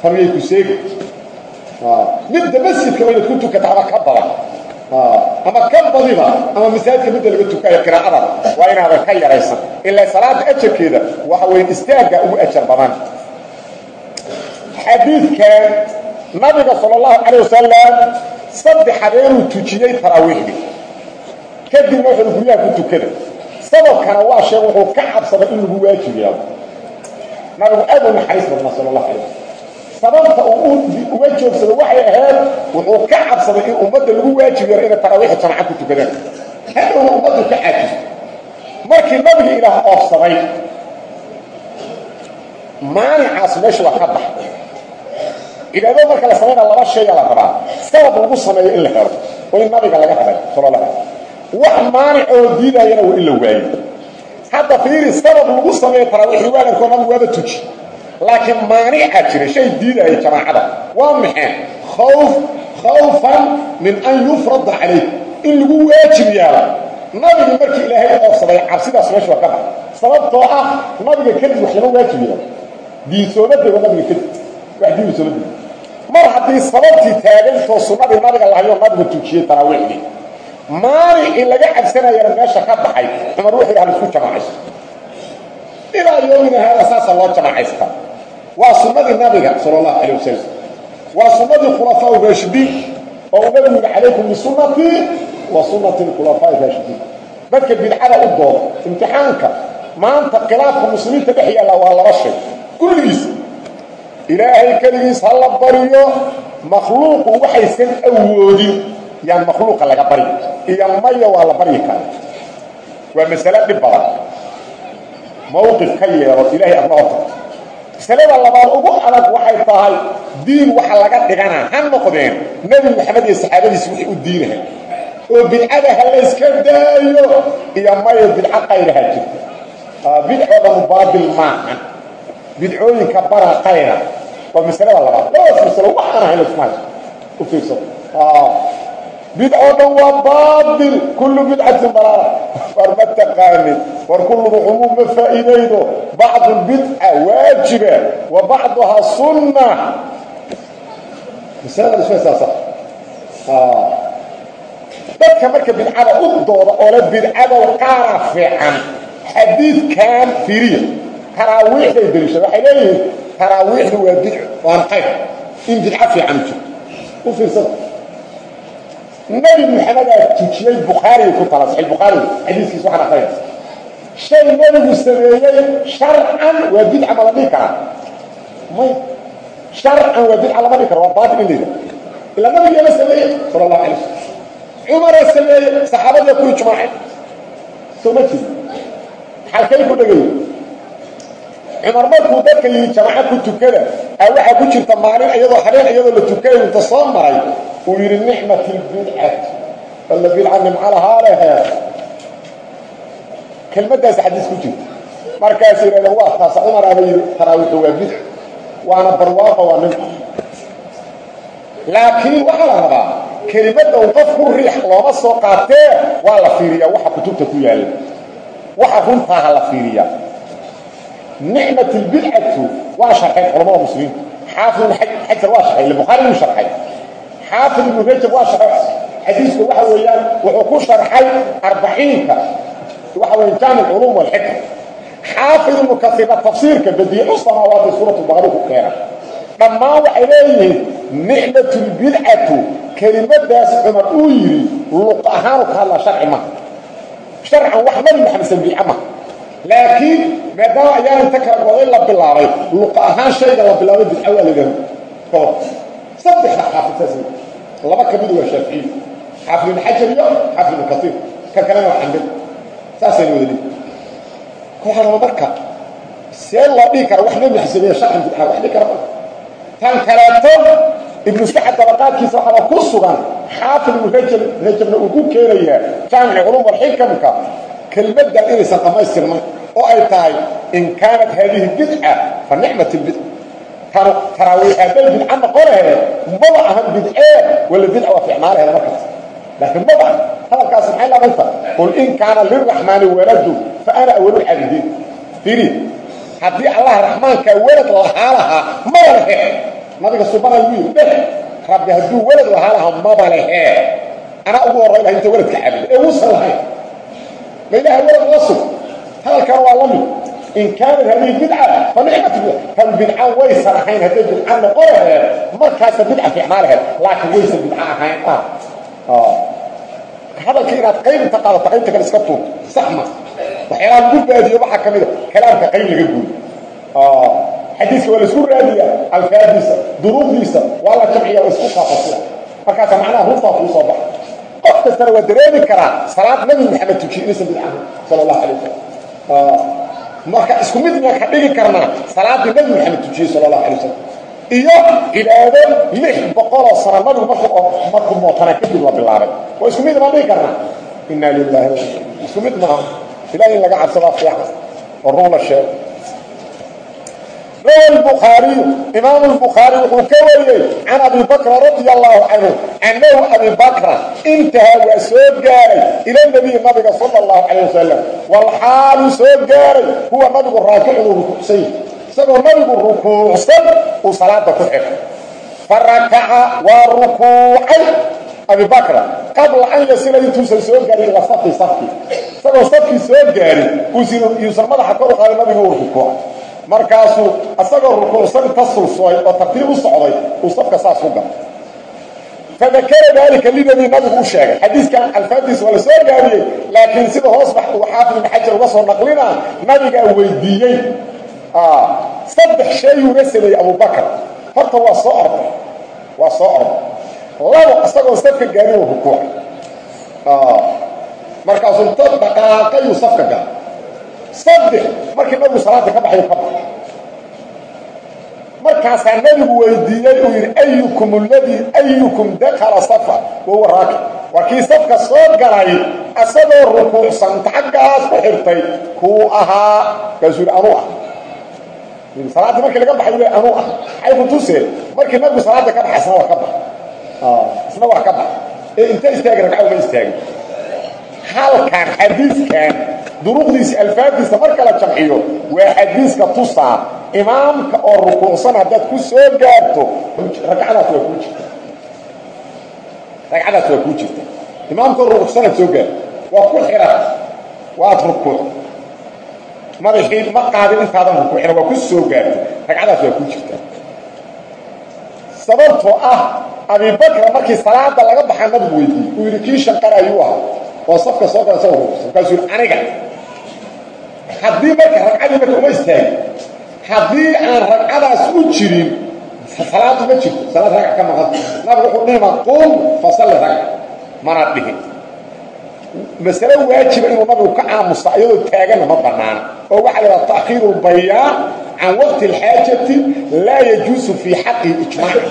tamiyay ku seegi. Midda masjidka inaad ku tukata ama ka badan. Ama ka badiba ama masaajidka midda laga tukayo qiraa'ada waa inaadan ka yaraysan. Ilaa salaada ajarkeeda waxa weeye istaagga ugu ajar badan. Xadiidkan nabiga sal اlahu calay wasalam saddex habeenuu tujiyey kadibna wuxuuna guryaha ku tukada. Sababkana waa sheeg wuxuu ka cabsaday in lagu waajib nabigu aad u naxariis badnaa sal sababta uu uga joogsado waxay ahayd wuxuu ka cabsaday in ummadda lagu waajib yaro inay taraawiixu ku tukadaan. Hadhowna ummaddu ka caajiso markii nabiga ilaah oofsaday maalicaas meeshu waa ka baxay cibaadada marka la samaynaa laba shaya la rabaa. Sabab lagu sameeyo in la helo oo in nabiga laga helay sal la wax maanic oo diidayana waa in la waayo. Hadda fiiri sabab lagu sameeyo taraawiixi waalarkoo nabigu waaba tuji. Laakiin maanicaa jira shay diidaya jamaacada. Waa maxay? Khawf khawfan min an yufrada calayk in lagu waajib yaalo. Nabigi markii ilaahay oofsaday cabsidaas meesha waa ka bax sababtoo ah nabiga kadib wax lama waajib yaalo diinsoomadaga nabiga kadib. Wax diinsoomadaga mar haddii sababtii taagantoo sunnadii nabiga lahayo nabiga tujiyey taraawiixdii maanicii laga cabsanayana meesha ka baxay cumar wuxuu yidhaha la isku jamaacayso ilaa yoomina haada saasa loo jamaacaysta waa sunnadii nabiga sala allahu calayh wasalam waa sunnadii khulafaa raashidiin oo nabigu yidhi calaykum bisunnatii wa sunnati khulafaa raashidiin. Dadka bidcada u dooda imtixaanka maanta khilaafka muslimiinta dhex yaalla waa laba shay. Kulligiis ilaahay keligiis ha la baryo makhluuqu waxaysan awoodin. Yaan makhluuqa laga bari. Iyo maya waa la baryi kara waa masale dhib badan. Mawqif ka yeelo ilaahay adla horta masalada labaad ugu adag waxay tahay diin waxa laga dhiganaa ha noqdeen. Nebi maxamed iyo saxaabadiisi wixii u diinaha oo bidcada ha layska daayo. Iyo maya bidco qayraha jirta bidcoo dhan baabil maahan bidcooyinka bara qayra waa masalada labaad labadaas masalo waxaan ahayn ismaaj u fiirsado bidcoo dhan waa baabil kullu bidcatin dalaala. War ma taqaanid. War kulluba cumuum ma faa'iidaydo. Bacdu bidca waajiba. Wa bacduhaa sunna masalada ismaysaasa dadka marka bidcada u dooda oo la bidcada qaara fiican xadiidkan fiiriya taraawiixday deliisha waxay leeyihiin taraawiixdu waa bidco waana qayr in bidco fiican jirto u fiirsada. Nebi maxamedaa tujiyey bukhaarigay ku tala saxiix bukhaariga xadiiskiis waxaan aqrinaysa shay nebigu sameeyey sharcan waa bidca ma la dhihi karaa? May. Sharcan waa bidca lama dhihi karo waa baatil in la yidhaha ilaa nabigeena sameeyey sala allahu alay wasalam cumaraa sameeyey saxaabadiya ku ijmaacay soo ma jiri. Xalkay ku dhegay cumar markuu dadka yidhi jamacad ku tukada. A waxaa ku jirta maalin iyadoo habeen iyadoo la tukanayo inta soo maray. Uu yidhi nicmat lbidcat alla bidca nimca lahaa lehe kelmaddaas xadiis ku jirta. Markaasay yidhahdeen waa taasa cumaraaba yidhi taraawiixu waa bidc. Waana barwaaqa waa nimca laakiin waxaa la rabaa kelimadda un qof ku riix looma soo qaatee waa la fiiriyaa waxa kutubta ku yaalla. Waxa runtaaha la fiiriyaa sharxay culamada muslimiinta xaafid ibn xajar waa sharxay bukhaari uu sharxay xaafid ibnu rajab waa sharxay xadiisku waxa weeyaan wuxuu ku sharxay arbaciinka waxa weeye jaamic culuum walxikam xaafid ibnu kasiirna tafsiirka badiicu samaawaati suurat baqari ku keena dhammaan waxay leeyihiin nicmat lbidcatu kelimadaas cumar uu yidhi luq ahaanu ka hadlaa sharci maha sharcan wax nabi maxamed sambiica maha laakiin maadaama ayaan inta kala goday la bilaabay luqa ahaan shayga la bilaabay bidca waa laga koob saddexda xaafidsaas laba ka mid waa shaaficiyi xaafid ibn xajar iyo xaafid ibn kaiir kan kalena waa xambali saasayna wada dhigi raba marka see loo dhigi kara wax nebi xasabeeye sharcan bidca wax dhigi kara ma tan kaleeto ibnu sacad dabaqaadkiisa waxaaba ku sugan xaafid ibnu rajab rajabna uu ku keenayaa jaamici culum walxikamka kelmaddan inaysan dhammaystirnay oo ay tahay in kaanat haadihi bidca fa nicmat tanu taraawiix hadday bidca noqonahe maba ahan bidcee wala bidca waa ficmaalaheeda markaas. Laakiin maba hadalkaas maxay lamanta qul in kaana liraxmaani waladu fa ana awalulcaabidiin firi haddii allah raxmaankaa welad lahaa lahaa maba lehe. Nabiga subana wiil dheh rabbi hadduu welad lahaa lahaa maba lehe. Anaa ugu horray laha inta weladka caabuda ee uusan lahayn ma ilaha welad la sug hadalkan waa la mid in kaanat hadihi bidca fa nicmat tan bidca waysan ahayn hadday bidca noqon laheed markaasa bidca fiicnaa laheed laakiin waysan bidca ahayn hadalka inaad qayb inta qaadato qaybta kale iska tuurto sax ma waxyaalaha lagu baadiyo waxaa ka mida kalaamka qayb laga guuyo xadiiska waa la isku raadiya alfaadiisa duruuqdiisa waa la jamciya waa isku qaafasiya markaasa macnaha runtaa kuu soo baxa qof kastana waa dareemi karaa salaad nabi maxamed tujiye inaysan bidca ahayn sala allahu alay wasalam marka isku mid miyaan ka dhigi karnaa salaaddii nabi maxamed tujiyey sala allahu alay wasalam iyo cibaado lix boqoloo sano nabigu markuu markuu mootana kadib la bilaabay. Waa isku mid maan dhigi karnaa inna lilahi isku mid maaha ilahi in laga cabsadaa fiican. Oo run la sheego rawa lbukhaariyu imaamu lbukhaari wuxuu ka wariyey can abi bakra radia allahu canhu cannahu abi bakra intahaa waa soo gaaray ila nebiyi nabiga sala allahu calayh wasalam walxaalu soo gaaray huwa nabigu raakicuu rukuucsay. Isagoo nabigu rukuucsan uu salaada ku xidhay fa rakaca waa rukuucay. Abi bakra qabla an yasila intuusan soo gaarin ila safki safki. Isagoo safkii soo gaarin uusan madaxa kor u qaaday nabigu uu rukuucay markaasuu asagoo rukuucsan inta sulsooy oo tartiib u socday uu safka saas u galay fadakara daalika linabi nabigu u sheegay. Xadiiskan alfaadiis waa la soo gaabiyey laakiin sida hoos bax uu xaafid ibn xajar uga soo naqlina nabigaa weydiiyey saddex sheeyuuna sameeyey abubakar horta waa soo orday waa soo orday labo isagoo safka gaarin oo rukuucay markaasuu inta dhaqaaqayuu safka galay saddex markii nabigu salaada ka baxayu ka baxay markaasaa nabigu weydiiyey uu yidhi ayukum aladii ayukum dakala safa wahuwa raaki waa kii safka soo galay asagoo rukuucsan inta xaggaas ku xirtay kuu ahaa. Kaasuu yidhi anuu ah. Salaaddii markii laga baxay le anuu ah. Maxay ku tuseen markii nabigu salaada ka baxay isna waa ka bax. Isna waa ka bax. Ee inta istaagi ragca uma istaagin. Halkan xadiiskan duruqdiisa alfaabdiisa marka la jamciyo waa xadiiska tusaa. Imaamka oo rukuucsan haddaad ku soo gaarto ragcadaas waa kuu jirta. Ragcadaas waa kuu jirta. Imaamka oo rukuucsanaad soo gaarto waa ku xiran waad rukuuc madaxii ma qaadin intaadan rukuucina waa ku soo gaarto ragcadaas waa kuu jirta. Sababtoo ah abibakra markii salaada laga baxaa nabigu weydiiyey uu yidhi kii shanqar ayuu ahaa. Oo safka soo gala isagoo rukuucsan markaasuu yidhi aniga haddii marka ragcadii marka uma istaagin aan ragcadaas u jirin salaadu ma jirto salaad ragc ka maqan. Nabigu wuxuu dhihima qum fasalli ragca. Mana dhihin. Masale waajiba inuu nabigu ka aamusta iyadoo taaganna ma banaana oo waxaa la yidhaha ta'khiiru lbayaan can waqti alxaajati laa yajuusu fii xaqihi ijmaac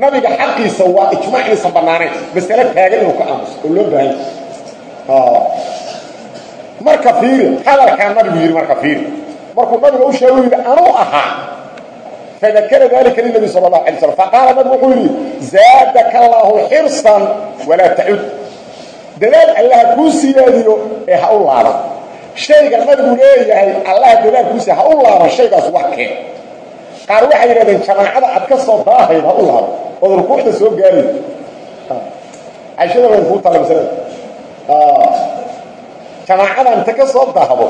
nabiga xaqiisa waa ijmaac inaysan bannaanayn. Masale taagan inuu ka aamusto oo loo baahan marka fiiri hadalkaa nabigu yidhi marka fiiri. Markuu nabiga u sheego yidhi anuu ahaa fadakara dalika linabi sala allahu alay slam faqaala nabigu wuxuu yidhi zaadaka allaahu xirsan walaa tacud dadaal allaha kuu siyaadiyo ee ha u laaban shayga nabigu leeyahay allaha dadaal kuu siya ha u laaban shaygaas wax keen. Qaar waxay yidhahdeen jamaacada aad ka soo daahayd ha u laaban ood rukuucda soo gaarayd cashada wayn kuu tala masalada jamaacada inta ka soo daahdo.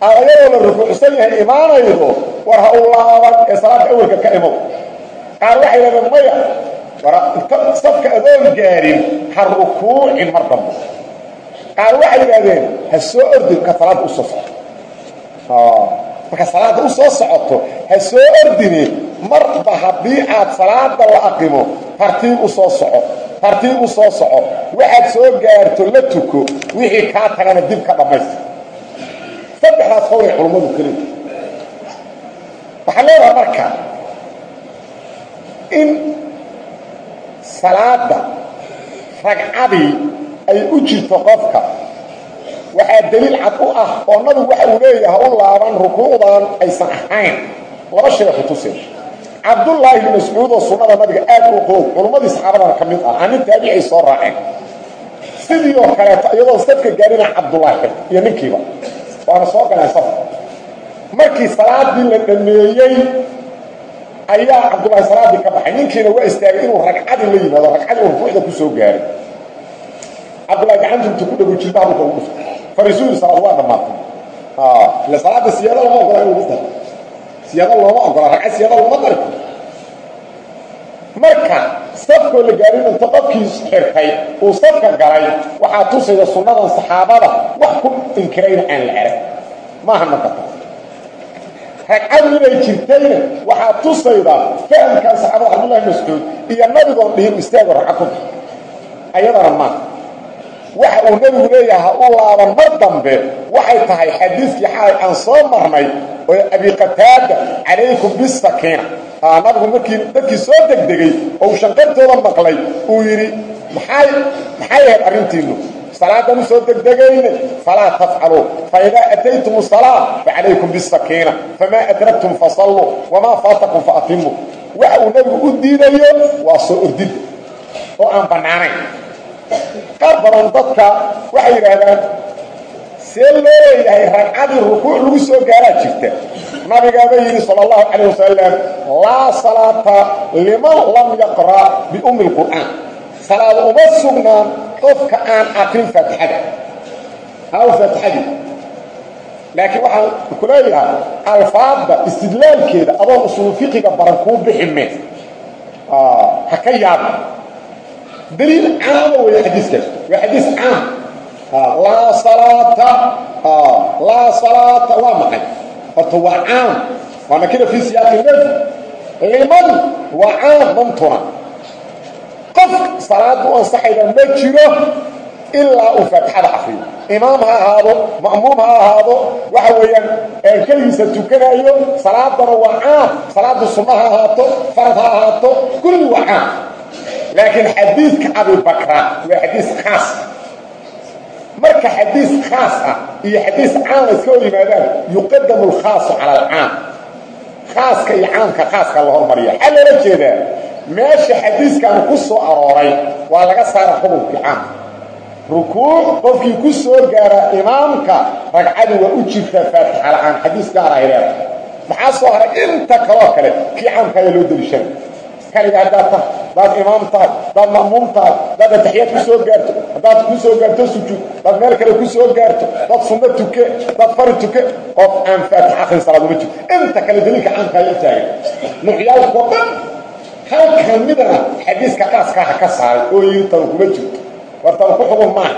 Aayadoo la rukuucsan yahay imaanaydo war ha u laaban ee salaada awelka ka imow qaar waxay yidhahdeen maya war inta safka adoon gaarin ha rukuucin mar dambe. Qaar waxay yidhahdeen ha soo ordin marka salaadda u soo socoto marka salaadda u soo socoto ha soo ordine marba haddii aad salaada la aqimo tartiib u soo soco tartiib u soo soco. Waxaad soo gaarto la tuko wixii kaa tagana dib ka dhammaystir saddexdaas qowlay culummadu keli. Waxaa leedaha marka in salaada ragcadii ay u jirto qofka waxaa daliil cad u ah oo nabigu waxa uu leeyaha u laaban rukuucdan aysan ahayn. Laba shay ku tuseen cabdullaahi bn mascuud oo sunnada nabiga aad u qoog culummadii saxaabadana ka mid ah anin taabicay soo raaceen. Sidii oo kaleeto iyadoo safka gaarina cabdullaahi iyo ninkiiba. Waana soo galeen safka markii salaadii la dhameeyey ayaa cabdullaahi salaadii ka baxay. Ninkiina waa istaagay inuu ragcadii la yimaado ragcadii uu rukuucda ku soo gaaray cabdullahi gacantu intuu ku dhago jilbaha dhulka ugu dhuftay fariisuu yidhi salaad waa dhammaatay ila salaada siyaada lama ogola in lagu daro siyaada looma ogola ragcad siyaada looma dari. Marka safkoo la gaarin inta qofkii xirtay uu safka galay waxaa tusayda sunnadan saxaabada wax ku inkirayna aan la arag maaha marka. Ragcadu inay jirtayna waxaa tusayda fahamkan saxaabada cabdullahi mascuud iyo nabigoon dhihin istaago ragca ku. Bax ayadana maaha waxa uu nebigu leeyaha u laaban mar dambe. Waxay tahay xadiiskii xalay aan soo marnay oo abi qataada calaykum bisakiina nabigu markii dadkii soo degdegay oo shanqartooda maqlay uu yidhi maxay maxay ahayd arrintiinnu salaadan u soo degdegayne falaa tafcaluu faidaa ataytum salaa facalaykum bisakiina famaa adraktum fasalluu wamaa faatakum faatimu waxa uu nebigu u diidayo waa soo ordidda oo aan bannaanayn qaar badan dadka waxay yidhaahdaan see loo leeyahay ragcadii rukuuc lagu soo gaaraa jirta. Nabigaaba yidhi sal allahu calayh wasalam laa salaata liman lam yaqra' biummi lqur'aan salaada uma sugnaan qofka aan aqrin faatixada. Haw faatixadii laakiin waxaan ku leeyahay alfaadda istidlaalkeeda adoon fiqiga baran kuu bixi me ha ka yaaba dliil caama wey xadiiskaas waa xadiis caam laa salaata laa salaata waa maxay horta waa caam waa nakira fii siyaaqi nafy liman waa caam mantuna qof salaada u ansaxayda ma jiro ilaa uu faatixada akriyo imaam ha ahaado ma'muum ha ahaado waxa weeyaan keligiisa tukanayo salaadana waa caam salaada sunna ha ahaato farad ha ahaato kulli waa caam laakiin xadiidka abibakra waa xadiis khaas. Marka xadiis khaas ah iyo xadiis caama iska hor yimaadaan yuqadamu alkhaasu cala alcaam. Khaaska iyo caamka khaaska la hormariya waxaa loola jeedaa meesha xadiiskan ku soo arooray waa laga saara xubunkii caamka rukuuc qofkii ku soo gaara imaamka ragcadu waa u jirtaa faatixa la'aan xadiis gaar ahay leedahay maxaa soo haray? Inta kaloo kale kii caamka ayaa loo deliishana kaliga haddaad tahay haddaad imaam tahay haddaad ma'muum tahay haddaad ataxiyaad ku soo gaarto haddaad ku soo gaarto sujuud haddaad meel kale ku soo gaarto dad sunno tuke dad fari tuke qof aan faatix akrin salaad uma jirto inta kale daliilka caamka ayaa u taagan nuucyaalkoo dhan hal ka midana xadiiska qaaskaaha ka saaray oo yidhi tan kuma jirto war tan ku xugun maaha.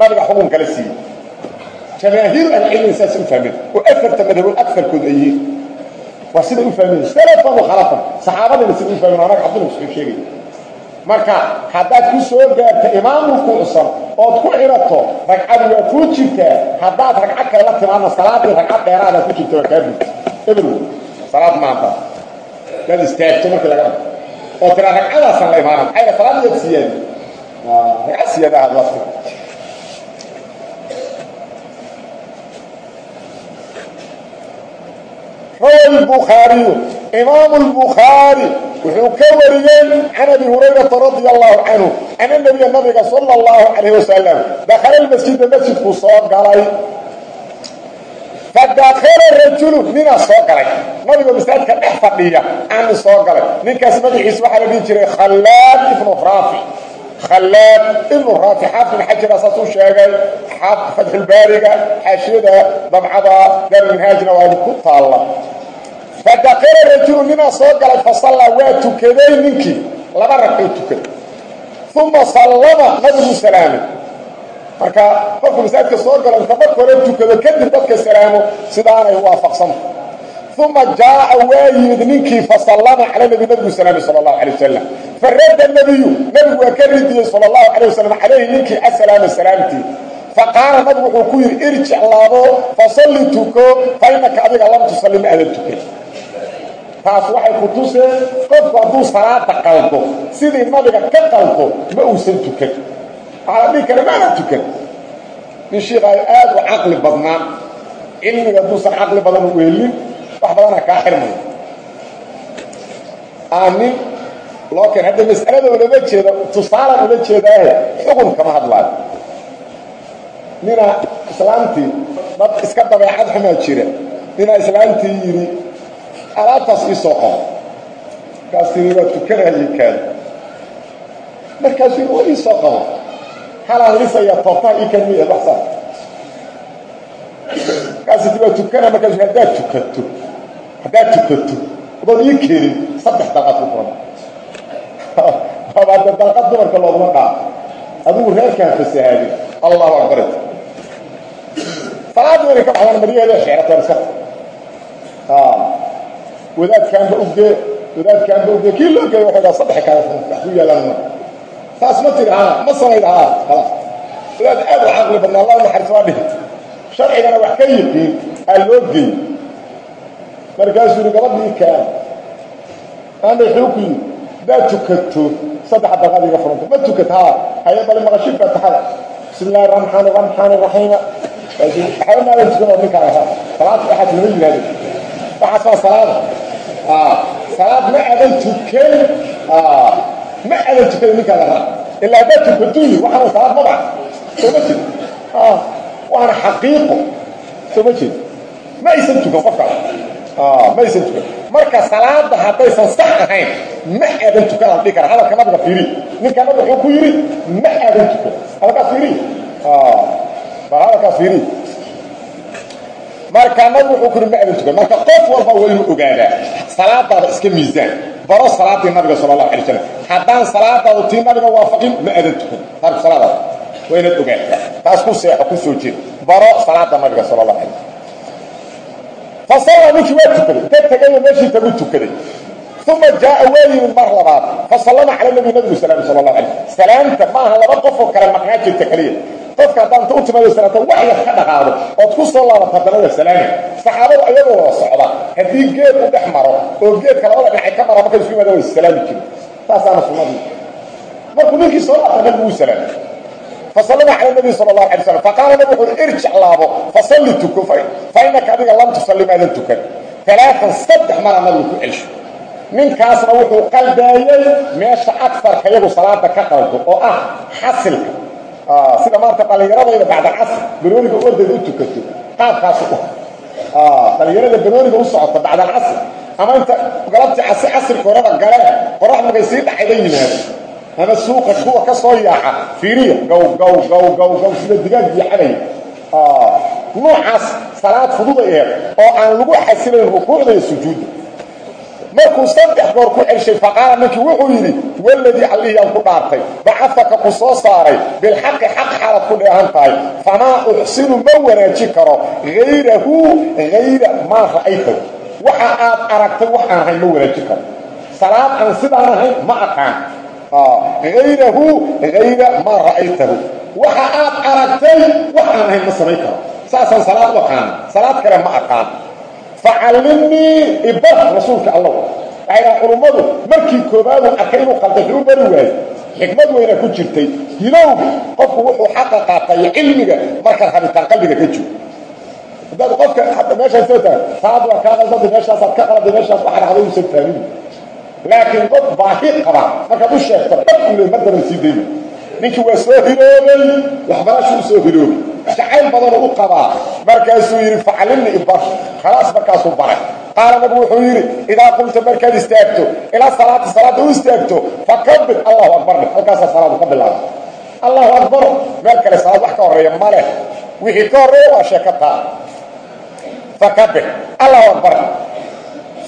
Nabiga xugun kala siiyey. Jamaahiiru alcilmi saas u fahmeen. Oo afarta madhabood afarkood ay yihiin waa siday u fahmeen salafan wa khalafan. Saxaabadana siday u fahmeen anaga cabdina wuxuu sheegay marka haddaad ku soo gaarto imaam rukuucsan ood ku xirato ragcadu waa kuu jirtaa haddaad ragcad kale la timaadna salaadii ragcad dheeraada ku jirta waa kaa buurta ebrow salaad maanta daad istaagto markii laga dhao oo tiraa ragcadaasaan la imaana maxay la salaad yaad siyaadi ragcad siyaada rawa lbukhaariyu imaamu lbukhaari wuxuu ka wariyey can abi hurayrata radi allahu canhu ana nabiya nabiga sala allahu calayh wasalam dakhala lmasjida masjidkuu soo galay. Fadakala rajulu ninaa soo galay. Nabiga masaajidka dhex fadhiya ani soo galay. Ninkaas magaciisa waxaa la dhihi jiray khallaad ibnu raafi khalaad ibnu raati xaafid ibn xajira saasuu sheegay fatxulbaariga xaashiyada dabcada daaruminhaajina waa ku taalla fadakala rajulu ninaa soo galay fasallaa waa tukaday ninkii laba ragcoo tukaday uma sallama nabigu salaamay marka qofku masaajidka soo galo intaba kore tukado kadib dadka salaamo sidaanay waafaqsanta uma jaaa waa yimid ninkii fasallama cala nabi nabigu salaamay sal allahu alay wasalam faradda nabiyu nabigu waa ka ridiyey sal allahu alay wasalam calayhi ninkii asalaama salaamtii. Faqaala nabigu wuxuu ku yidhi irjic laabo fasalli tuko fa innaka adiga lam tusalli ma adan tukan taas waxay ku tuseen qofku hadduu salaada qaldo sidii nabiga ka qaldo ma uusan tukan. Waxaa la dhihi kara ma adan tukan. Nin shiikaayo aad u caqli badnaa. Cilmiga hadduusan caqli badan u weelin wax badanaa kaa xirmaya aa nin loo keen hadda mas'alada ulama jeeda tusaalan ula jeedaahe xukun kama hadlaayo. Nina islaamtii dad iska dabeecad xumaa jira. Ninaa islaamtii yidhi alaabtaas ii soo qabo. Markaas tiri waa tukanayay kaadi markaasuu waa ii soo qabo. Halaan lisaya toobtaha ii kan miya wax saas markaasi ti waa tukana markaasu haddaad tukato haddaad tukato adoon ii keenin saddex dalqad ku furan abaada dalqad dumarka looguma dhaaf adigu reerkaan fasahaadin allahu akbar. Salaad wayna ka baxdaan maryaheeda sheerataan iska. Wadaadkaanba ugee wadaadkaanba ugee kii loo geeyo waxay dhaha saddex wax ku yaalaan ma. Taas ma tiri haa ma samayd haa khalas wadaad aad u caqli badna allah naxariis waa dhihi sharcigana wax ka yiqiin aa loo geey markaasuu yidhi gabadhii kaan ku yidhi haddaad tukato saddex daqaad iga furanta ma tukat haa haya bali maqashii faatixada bismi illahi raxmaan raxmaan raxiima waxba maadan tukan oo ninkaan ahaa. Salaad waxaas lama yidhahdo waxaas waa salaada salaad. Ma adan tukan ma adan tukan ninkaan ahaa. Ilaa haddaad tukato yidhi waxaana salaad ma bax soo ma jeed waana xaqiiqo. Soo ma jeed ma aysan tukan qofkaas ma aysan tukan. Marka salaada haddaysan sax ahayn ma aadan tukan aan dhihi kara hadalka nabiga fiiri. Ninka nabiga wuxuu ku yidhi ma aadan tukan. Hadalkaas fiiri. Bal hadalkaas fiiri. Marka nabigu wuxuu ku yidhi ma aadan tukan. Marka qof walba waa inuu ogaadaa salaadaada iska miisaan. Baro salaadii nabiga sala allahu alay wasalam haddaan salaadaadu tii nabiga waafaqin ma aadan tukan. Salaadaada. Waa inaad ogaataa taas ku seexo ku soo jeed baro salaada nabiga sala allahu alay fasalla ninkii waa tukaday inta tagayo meeshii tagu tukaday uma jaaa waa yimid mar labaad fasallama cala nabi nabigu salaam sala allahu alay salaamta maaha laba qof oo kale maqnaa jirta keliya qofka haddaan ta u timaado salaamta wax yar ka dhaqaado ood ku soo laabato haddana waa salaami saxaabadu ayagoo wada socda haddii geed u dhex maro oo geedka labada dhinacay ka mara markay isku yimaada way salaami jirin taasaana sunnadii markuu ninkii soo laabta nabigu wuu salaamay fasalama cala nabi sal lahu alay slam faqaala nabig wuxuui irjic laabo fasalli tuko fa innaka adiga lam tusallimaadan tukan alaaan saddex mara nabigu ku celsho ninkaasna wuxuu qaldaayey meesha agarka iyagu salaada ka qaldo oo ah xasilka sida maanta dhallinyaradayda bacda casr banooniga ordayda u tukato qaabkaasu u dhallinyarada banooniga u socota bacda casr ama inta galabtii casirka horeba galeen qorax markay sii dhacay bay yimaado ama suuqa kuwa ka soo yaaca fiiriya gow gow gow gow gow sida digaag yacanaya ah, noocaas salaad fududa eed oo aan lagu xasilayn rukuucda iyo sujuudda. Markuu saddex goor ku celshay faqaala ninkii wuxuu yidhi waladii allihiyaan ku dhaartay bacafaka ku soo saaray bilxaqi xaq xaalad ku dheehan tahay famaa uxsinu ma wanaajin karo hayrahu hayra maa ra'aytahu. Waxa aad aragtay wax aan ahayn ma wanaajin karo. Salaad aan sidaan ahayn ma aqaan hayrahu hayra maa ra'aytahu waxa aad aragtay wax aan ahayn ma samayn karo saasaan salaad u aqaana salaad kale ma aqaan facallimnii ibar rasuulka allah waxay dhaha culummadu markii koobaadu arkay inuu qalday wuxuu bari waayo xikmad weyna ku jirtay hilowga qofku wuxuu xaqa qaatay cilmiga markaad rabitaan qalbiga ka jiro haddaad qofka meeshaas soo tahay salaad waa kaa qaldaday meeshaasaad ka qalday meeshaas waxa dhacday uusan fahmin laakiin qof baahi qaba. Markaad u sheegto dhab ule ma daran sii dayma ninkii waa soo hiloobay waxbarashu u soo hiloobay jacayl badanoo u qabaa markaasuu yidhi facallimni ibar khalaas markaasuu baray. Qaala nabigu wuxuu yidhi idaa qulta markaad istaagto ilaa salaati salaadda u istaagto fakabir allahu akbar. Dheh halkaasaa salaadu ka bilaaba allahu akbar. Meel kale salaad wax ka horreeya ma leh. Wixii ka horreeya waa sheekataa fakabir allahu akbar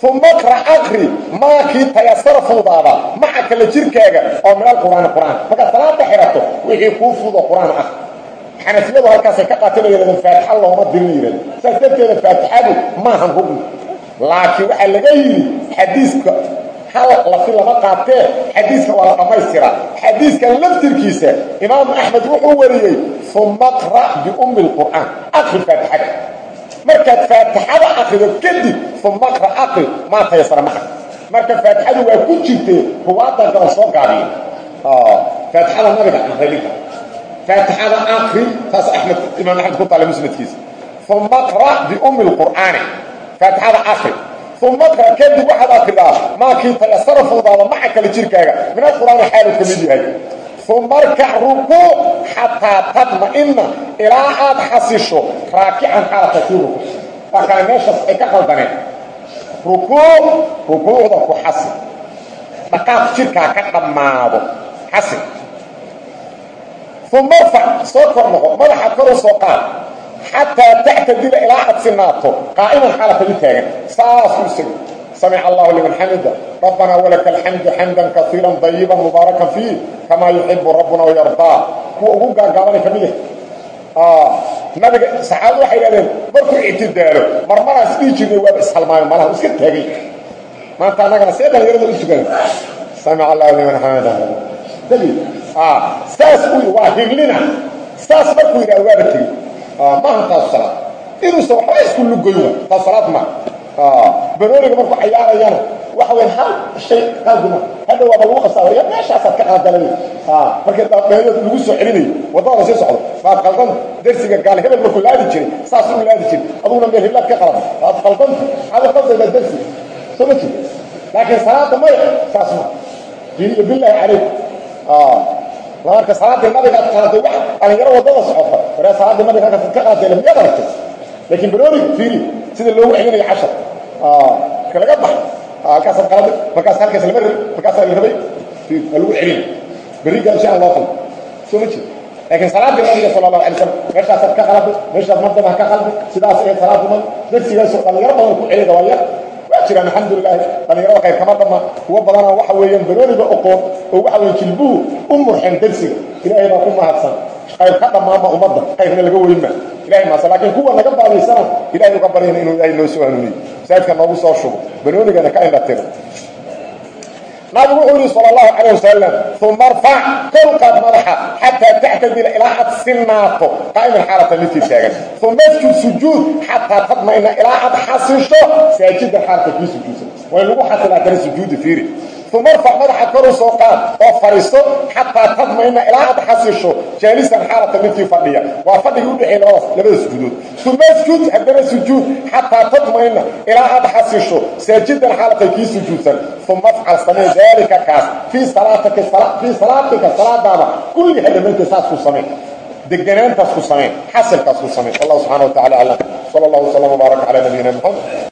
uma qra aqri maakii tayasara fududaada maca kale jirkaaga oo minal qur'aani qur'aan markaad salaada xirato wixii kuu fududo qur'aan ah xanafiyadu halkaasay ka qaateen oo yidhahdeen faatixa looma dirin yidhahdeen saas darteeda faatixadu maahan rugni laakiin waxaa laga yidhi xadiiska hal lafi lama qaatee xadiiska waa la dhammaystiraa xadiiskan laftirkiisa imaamu axmed wuxuu wariyey uma qra' biummi اlqur'aan aqri faatixada markaad faatixada akrido kadib uma qra aqri maa tayasara maca marka faatixadu waa ku jirtee ruwaadda gabal soo gaabiya faatixada nabiga akri ninka faatixada akri taas axmed imaam axmed ku taala musnadkiisa. Uma qra' biummi اlqur'aani faatixada akri uma qra kadib waxaad akridaa maakii tayasara fuudaada maca kale jirkaaga? Min alqur'aani xaaluu ka mid yahay uma arkac rukuuc xataa tadma'ina ilaa aad xasisho raakican xaalata kii rukuuc waa kale meeshaas ay ka qaldaneen. Rukuuc rukuucda ku xasi. Dhaqaaq jirkaa ka dhammaado xasi. Uma arfac soo kor noqo madaxa koru soo qaad. Xataa tactadila ilaa aad sinaato qaa'iman xaalata mid taagan. Saasuu segi سمع الله لمن حمده ربنا ولك الحمد حمدا كثيرا طيبا مباركا فيه كما يحب ربنا ويرضى هو ugu gaagaabanay kamid ah nabiga saxaabadu waxay yidhahdeen markuu ictidaalo marmaraas dhii jirnay waaba ishalmaayo malaha iska taagay maanta annagana see dhalinyarada u sugan samic allahu liman xamida daliil saas uu waa higlina saas markuu yidhahdo waaba tegi maaha taas salaad inuusan waxba isku lugoy wa taas salaad ma banooniga markuu cayaarayana waxa weyn hal shay qaaduma hadda waaba lagu qasaabaya meeshaasaad ka qaldanay markii dhaafdheeyood lagu soo celinayo waddada sii socdo. Baad qaldan darsiga gaal hebel markuu laadi jiray saas uu laadi jiray. Aduguna meel heblaad ka qalad. Baad qaldanta hada qaldayda darsi. Soo ma jiro. Laakiin salaada maya saas ma. Iyo bilaahi calayk marka salaadii nabiga aad qaaday wax dhalinyaro waddada socota. Waree salaadii nabiga halkaas ka qaaday lamiyaad aragtay laakiin banooniga fiiri sida loogu celinayo cashar. Kalaga bax. Halkaasaad qaladay markaas halkaas lama rabay markaasaa la rabay waa lagu celin berrigaa insha allah qalbi soo ma jiro laakiin salaadii nabiga sala allahu alay slam meeshaasaad ka qaladay meeshaad mardama ka qalday sidaas ee salaadu man darsigaasoo dhalinyaro badan ku celida waa yar waa jiraan alxamdulilahi dhalinyarada qayr kama dhamma kuwa badana waxa weeyaan banooniga oqoon oo waxa weeye jilbuhu u murxeen darsiga. Ilaahay baa ku mahadsan qayb ka dhammaama ummadda qaybna laga weynma ilahay maasa laakiin kuwa naga baadaysana ilahay uga baryana inuu ilaahay noo soo hanuuniyo masaajidka noogu soo shubo banoonigana ka indhatiro nabigu wuxuu yihi sal allahu calayh wasalam uma arfac kolqaad madaxa xataa tactadila ilaa aad sinaato qaa'iman xaalata midkii taagan uma asjud sujuud xataa tadmayna ilaa aad xasisho saajidan xaalata kii sujuudsan way lagu xasilaa kara sujuudi fiiri uma arfac madaxa koru soo qaad oo fadhiiso xataa tadmayna ilaa aad xasisho jaalisan xaalata midkii fadhiya. Waa fadhigii udhexeey labada sujuudood. Uma asjud haddana sujuud xataa tadmayna ilaa aad xasisho saajidan xaalata kii sujuudsan. Uma afcal samee daalika kaas. Fii salaatika fii salaatika salaadaada. Kulliha dhammaanteed saas ku samee. Deganaantaas ku samee. Xasilkaas ku samee. Wallahu subxana wa tacala aclam sala allahu wasalam wbaaraka calaa nabiyina maxamed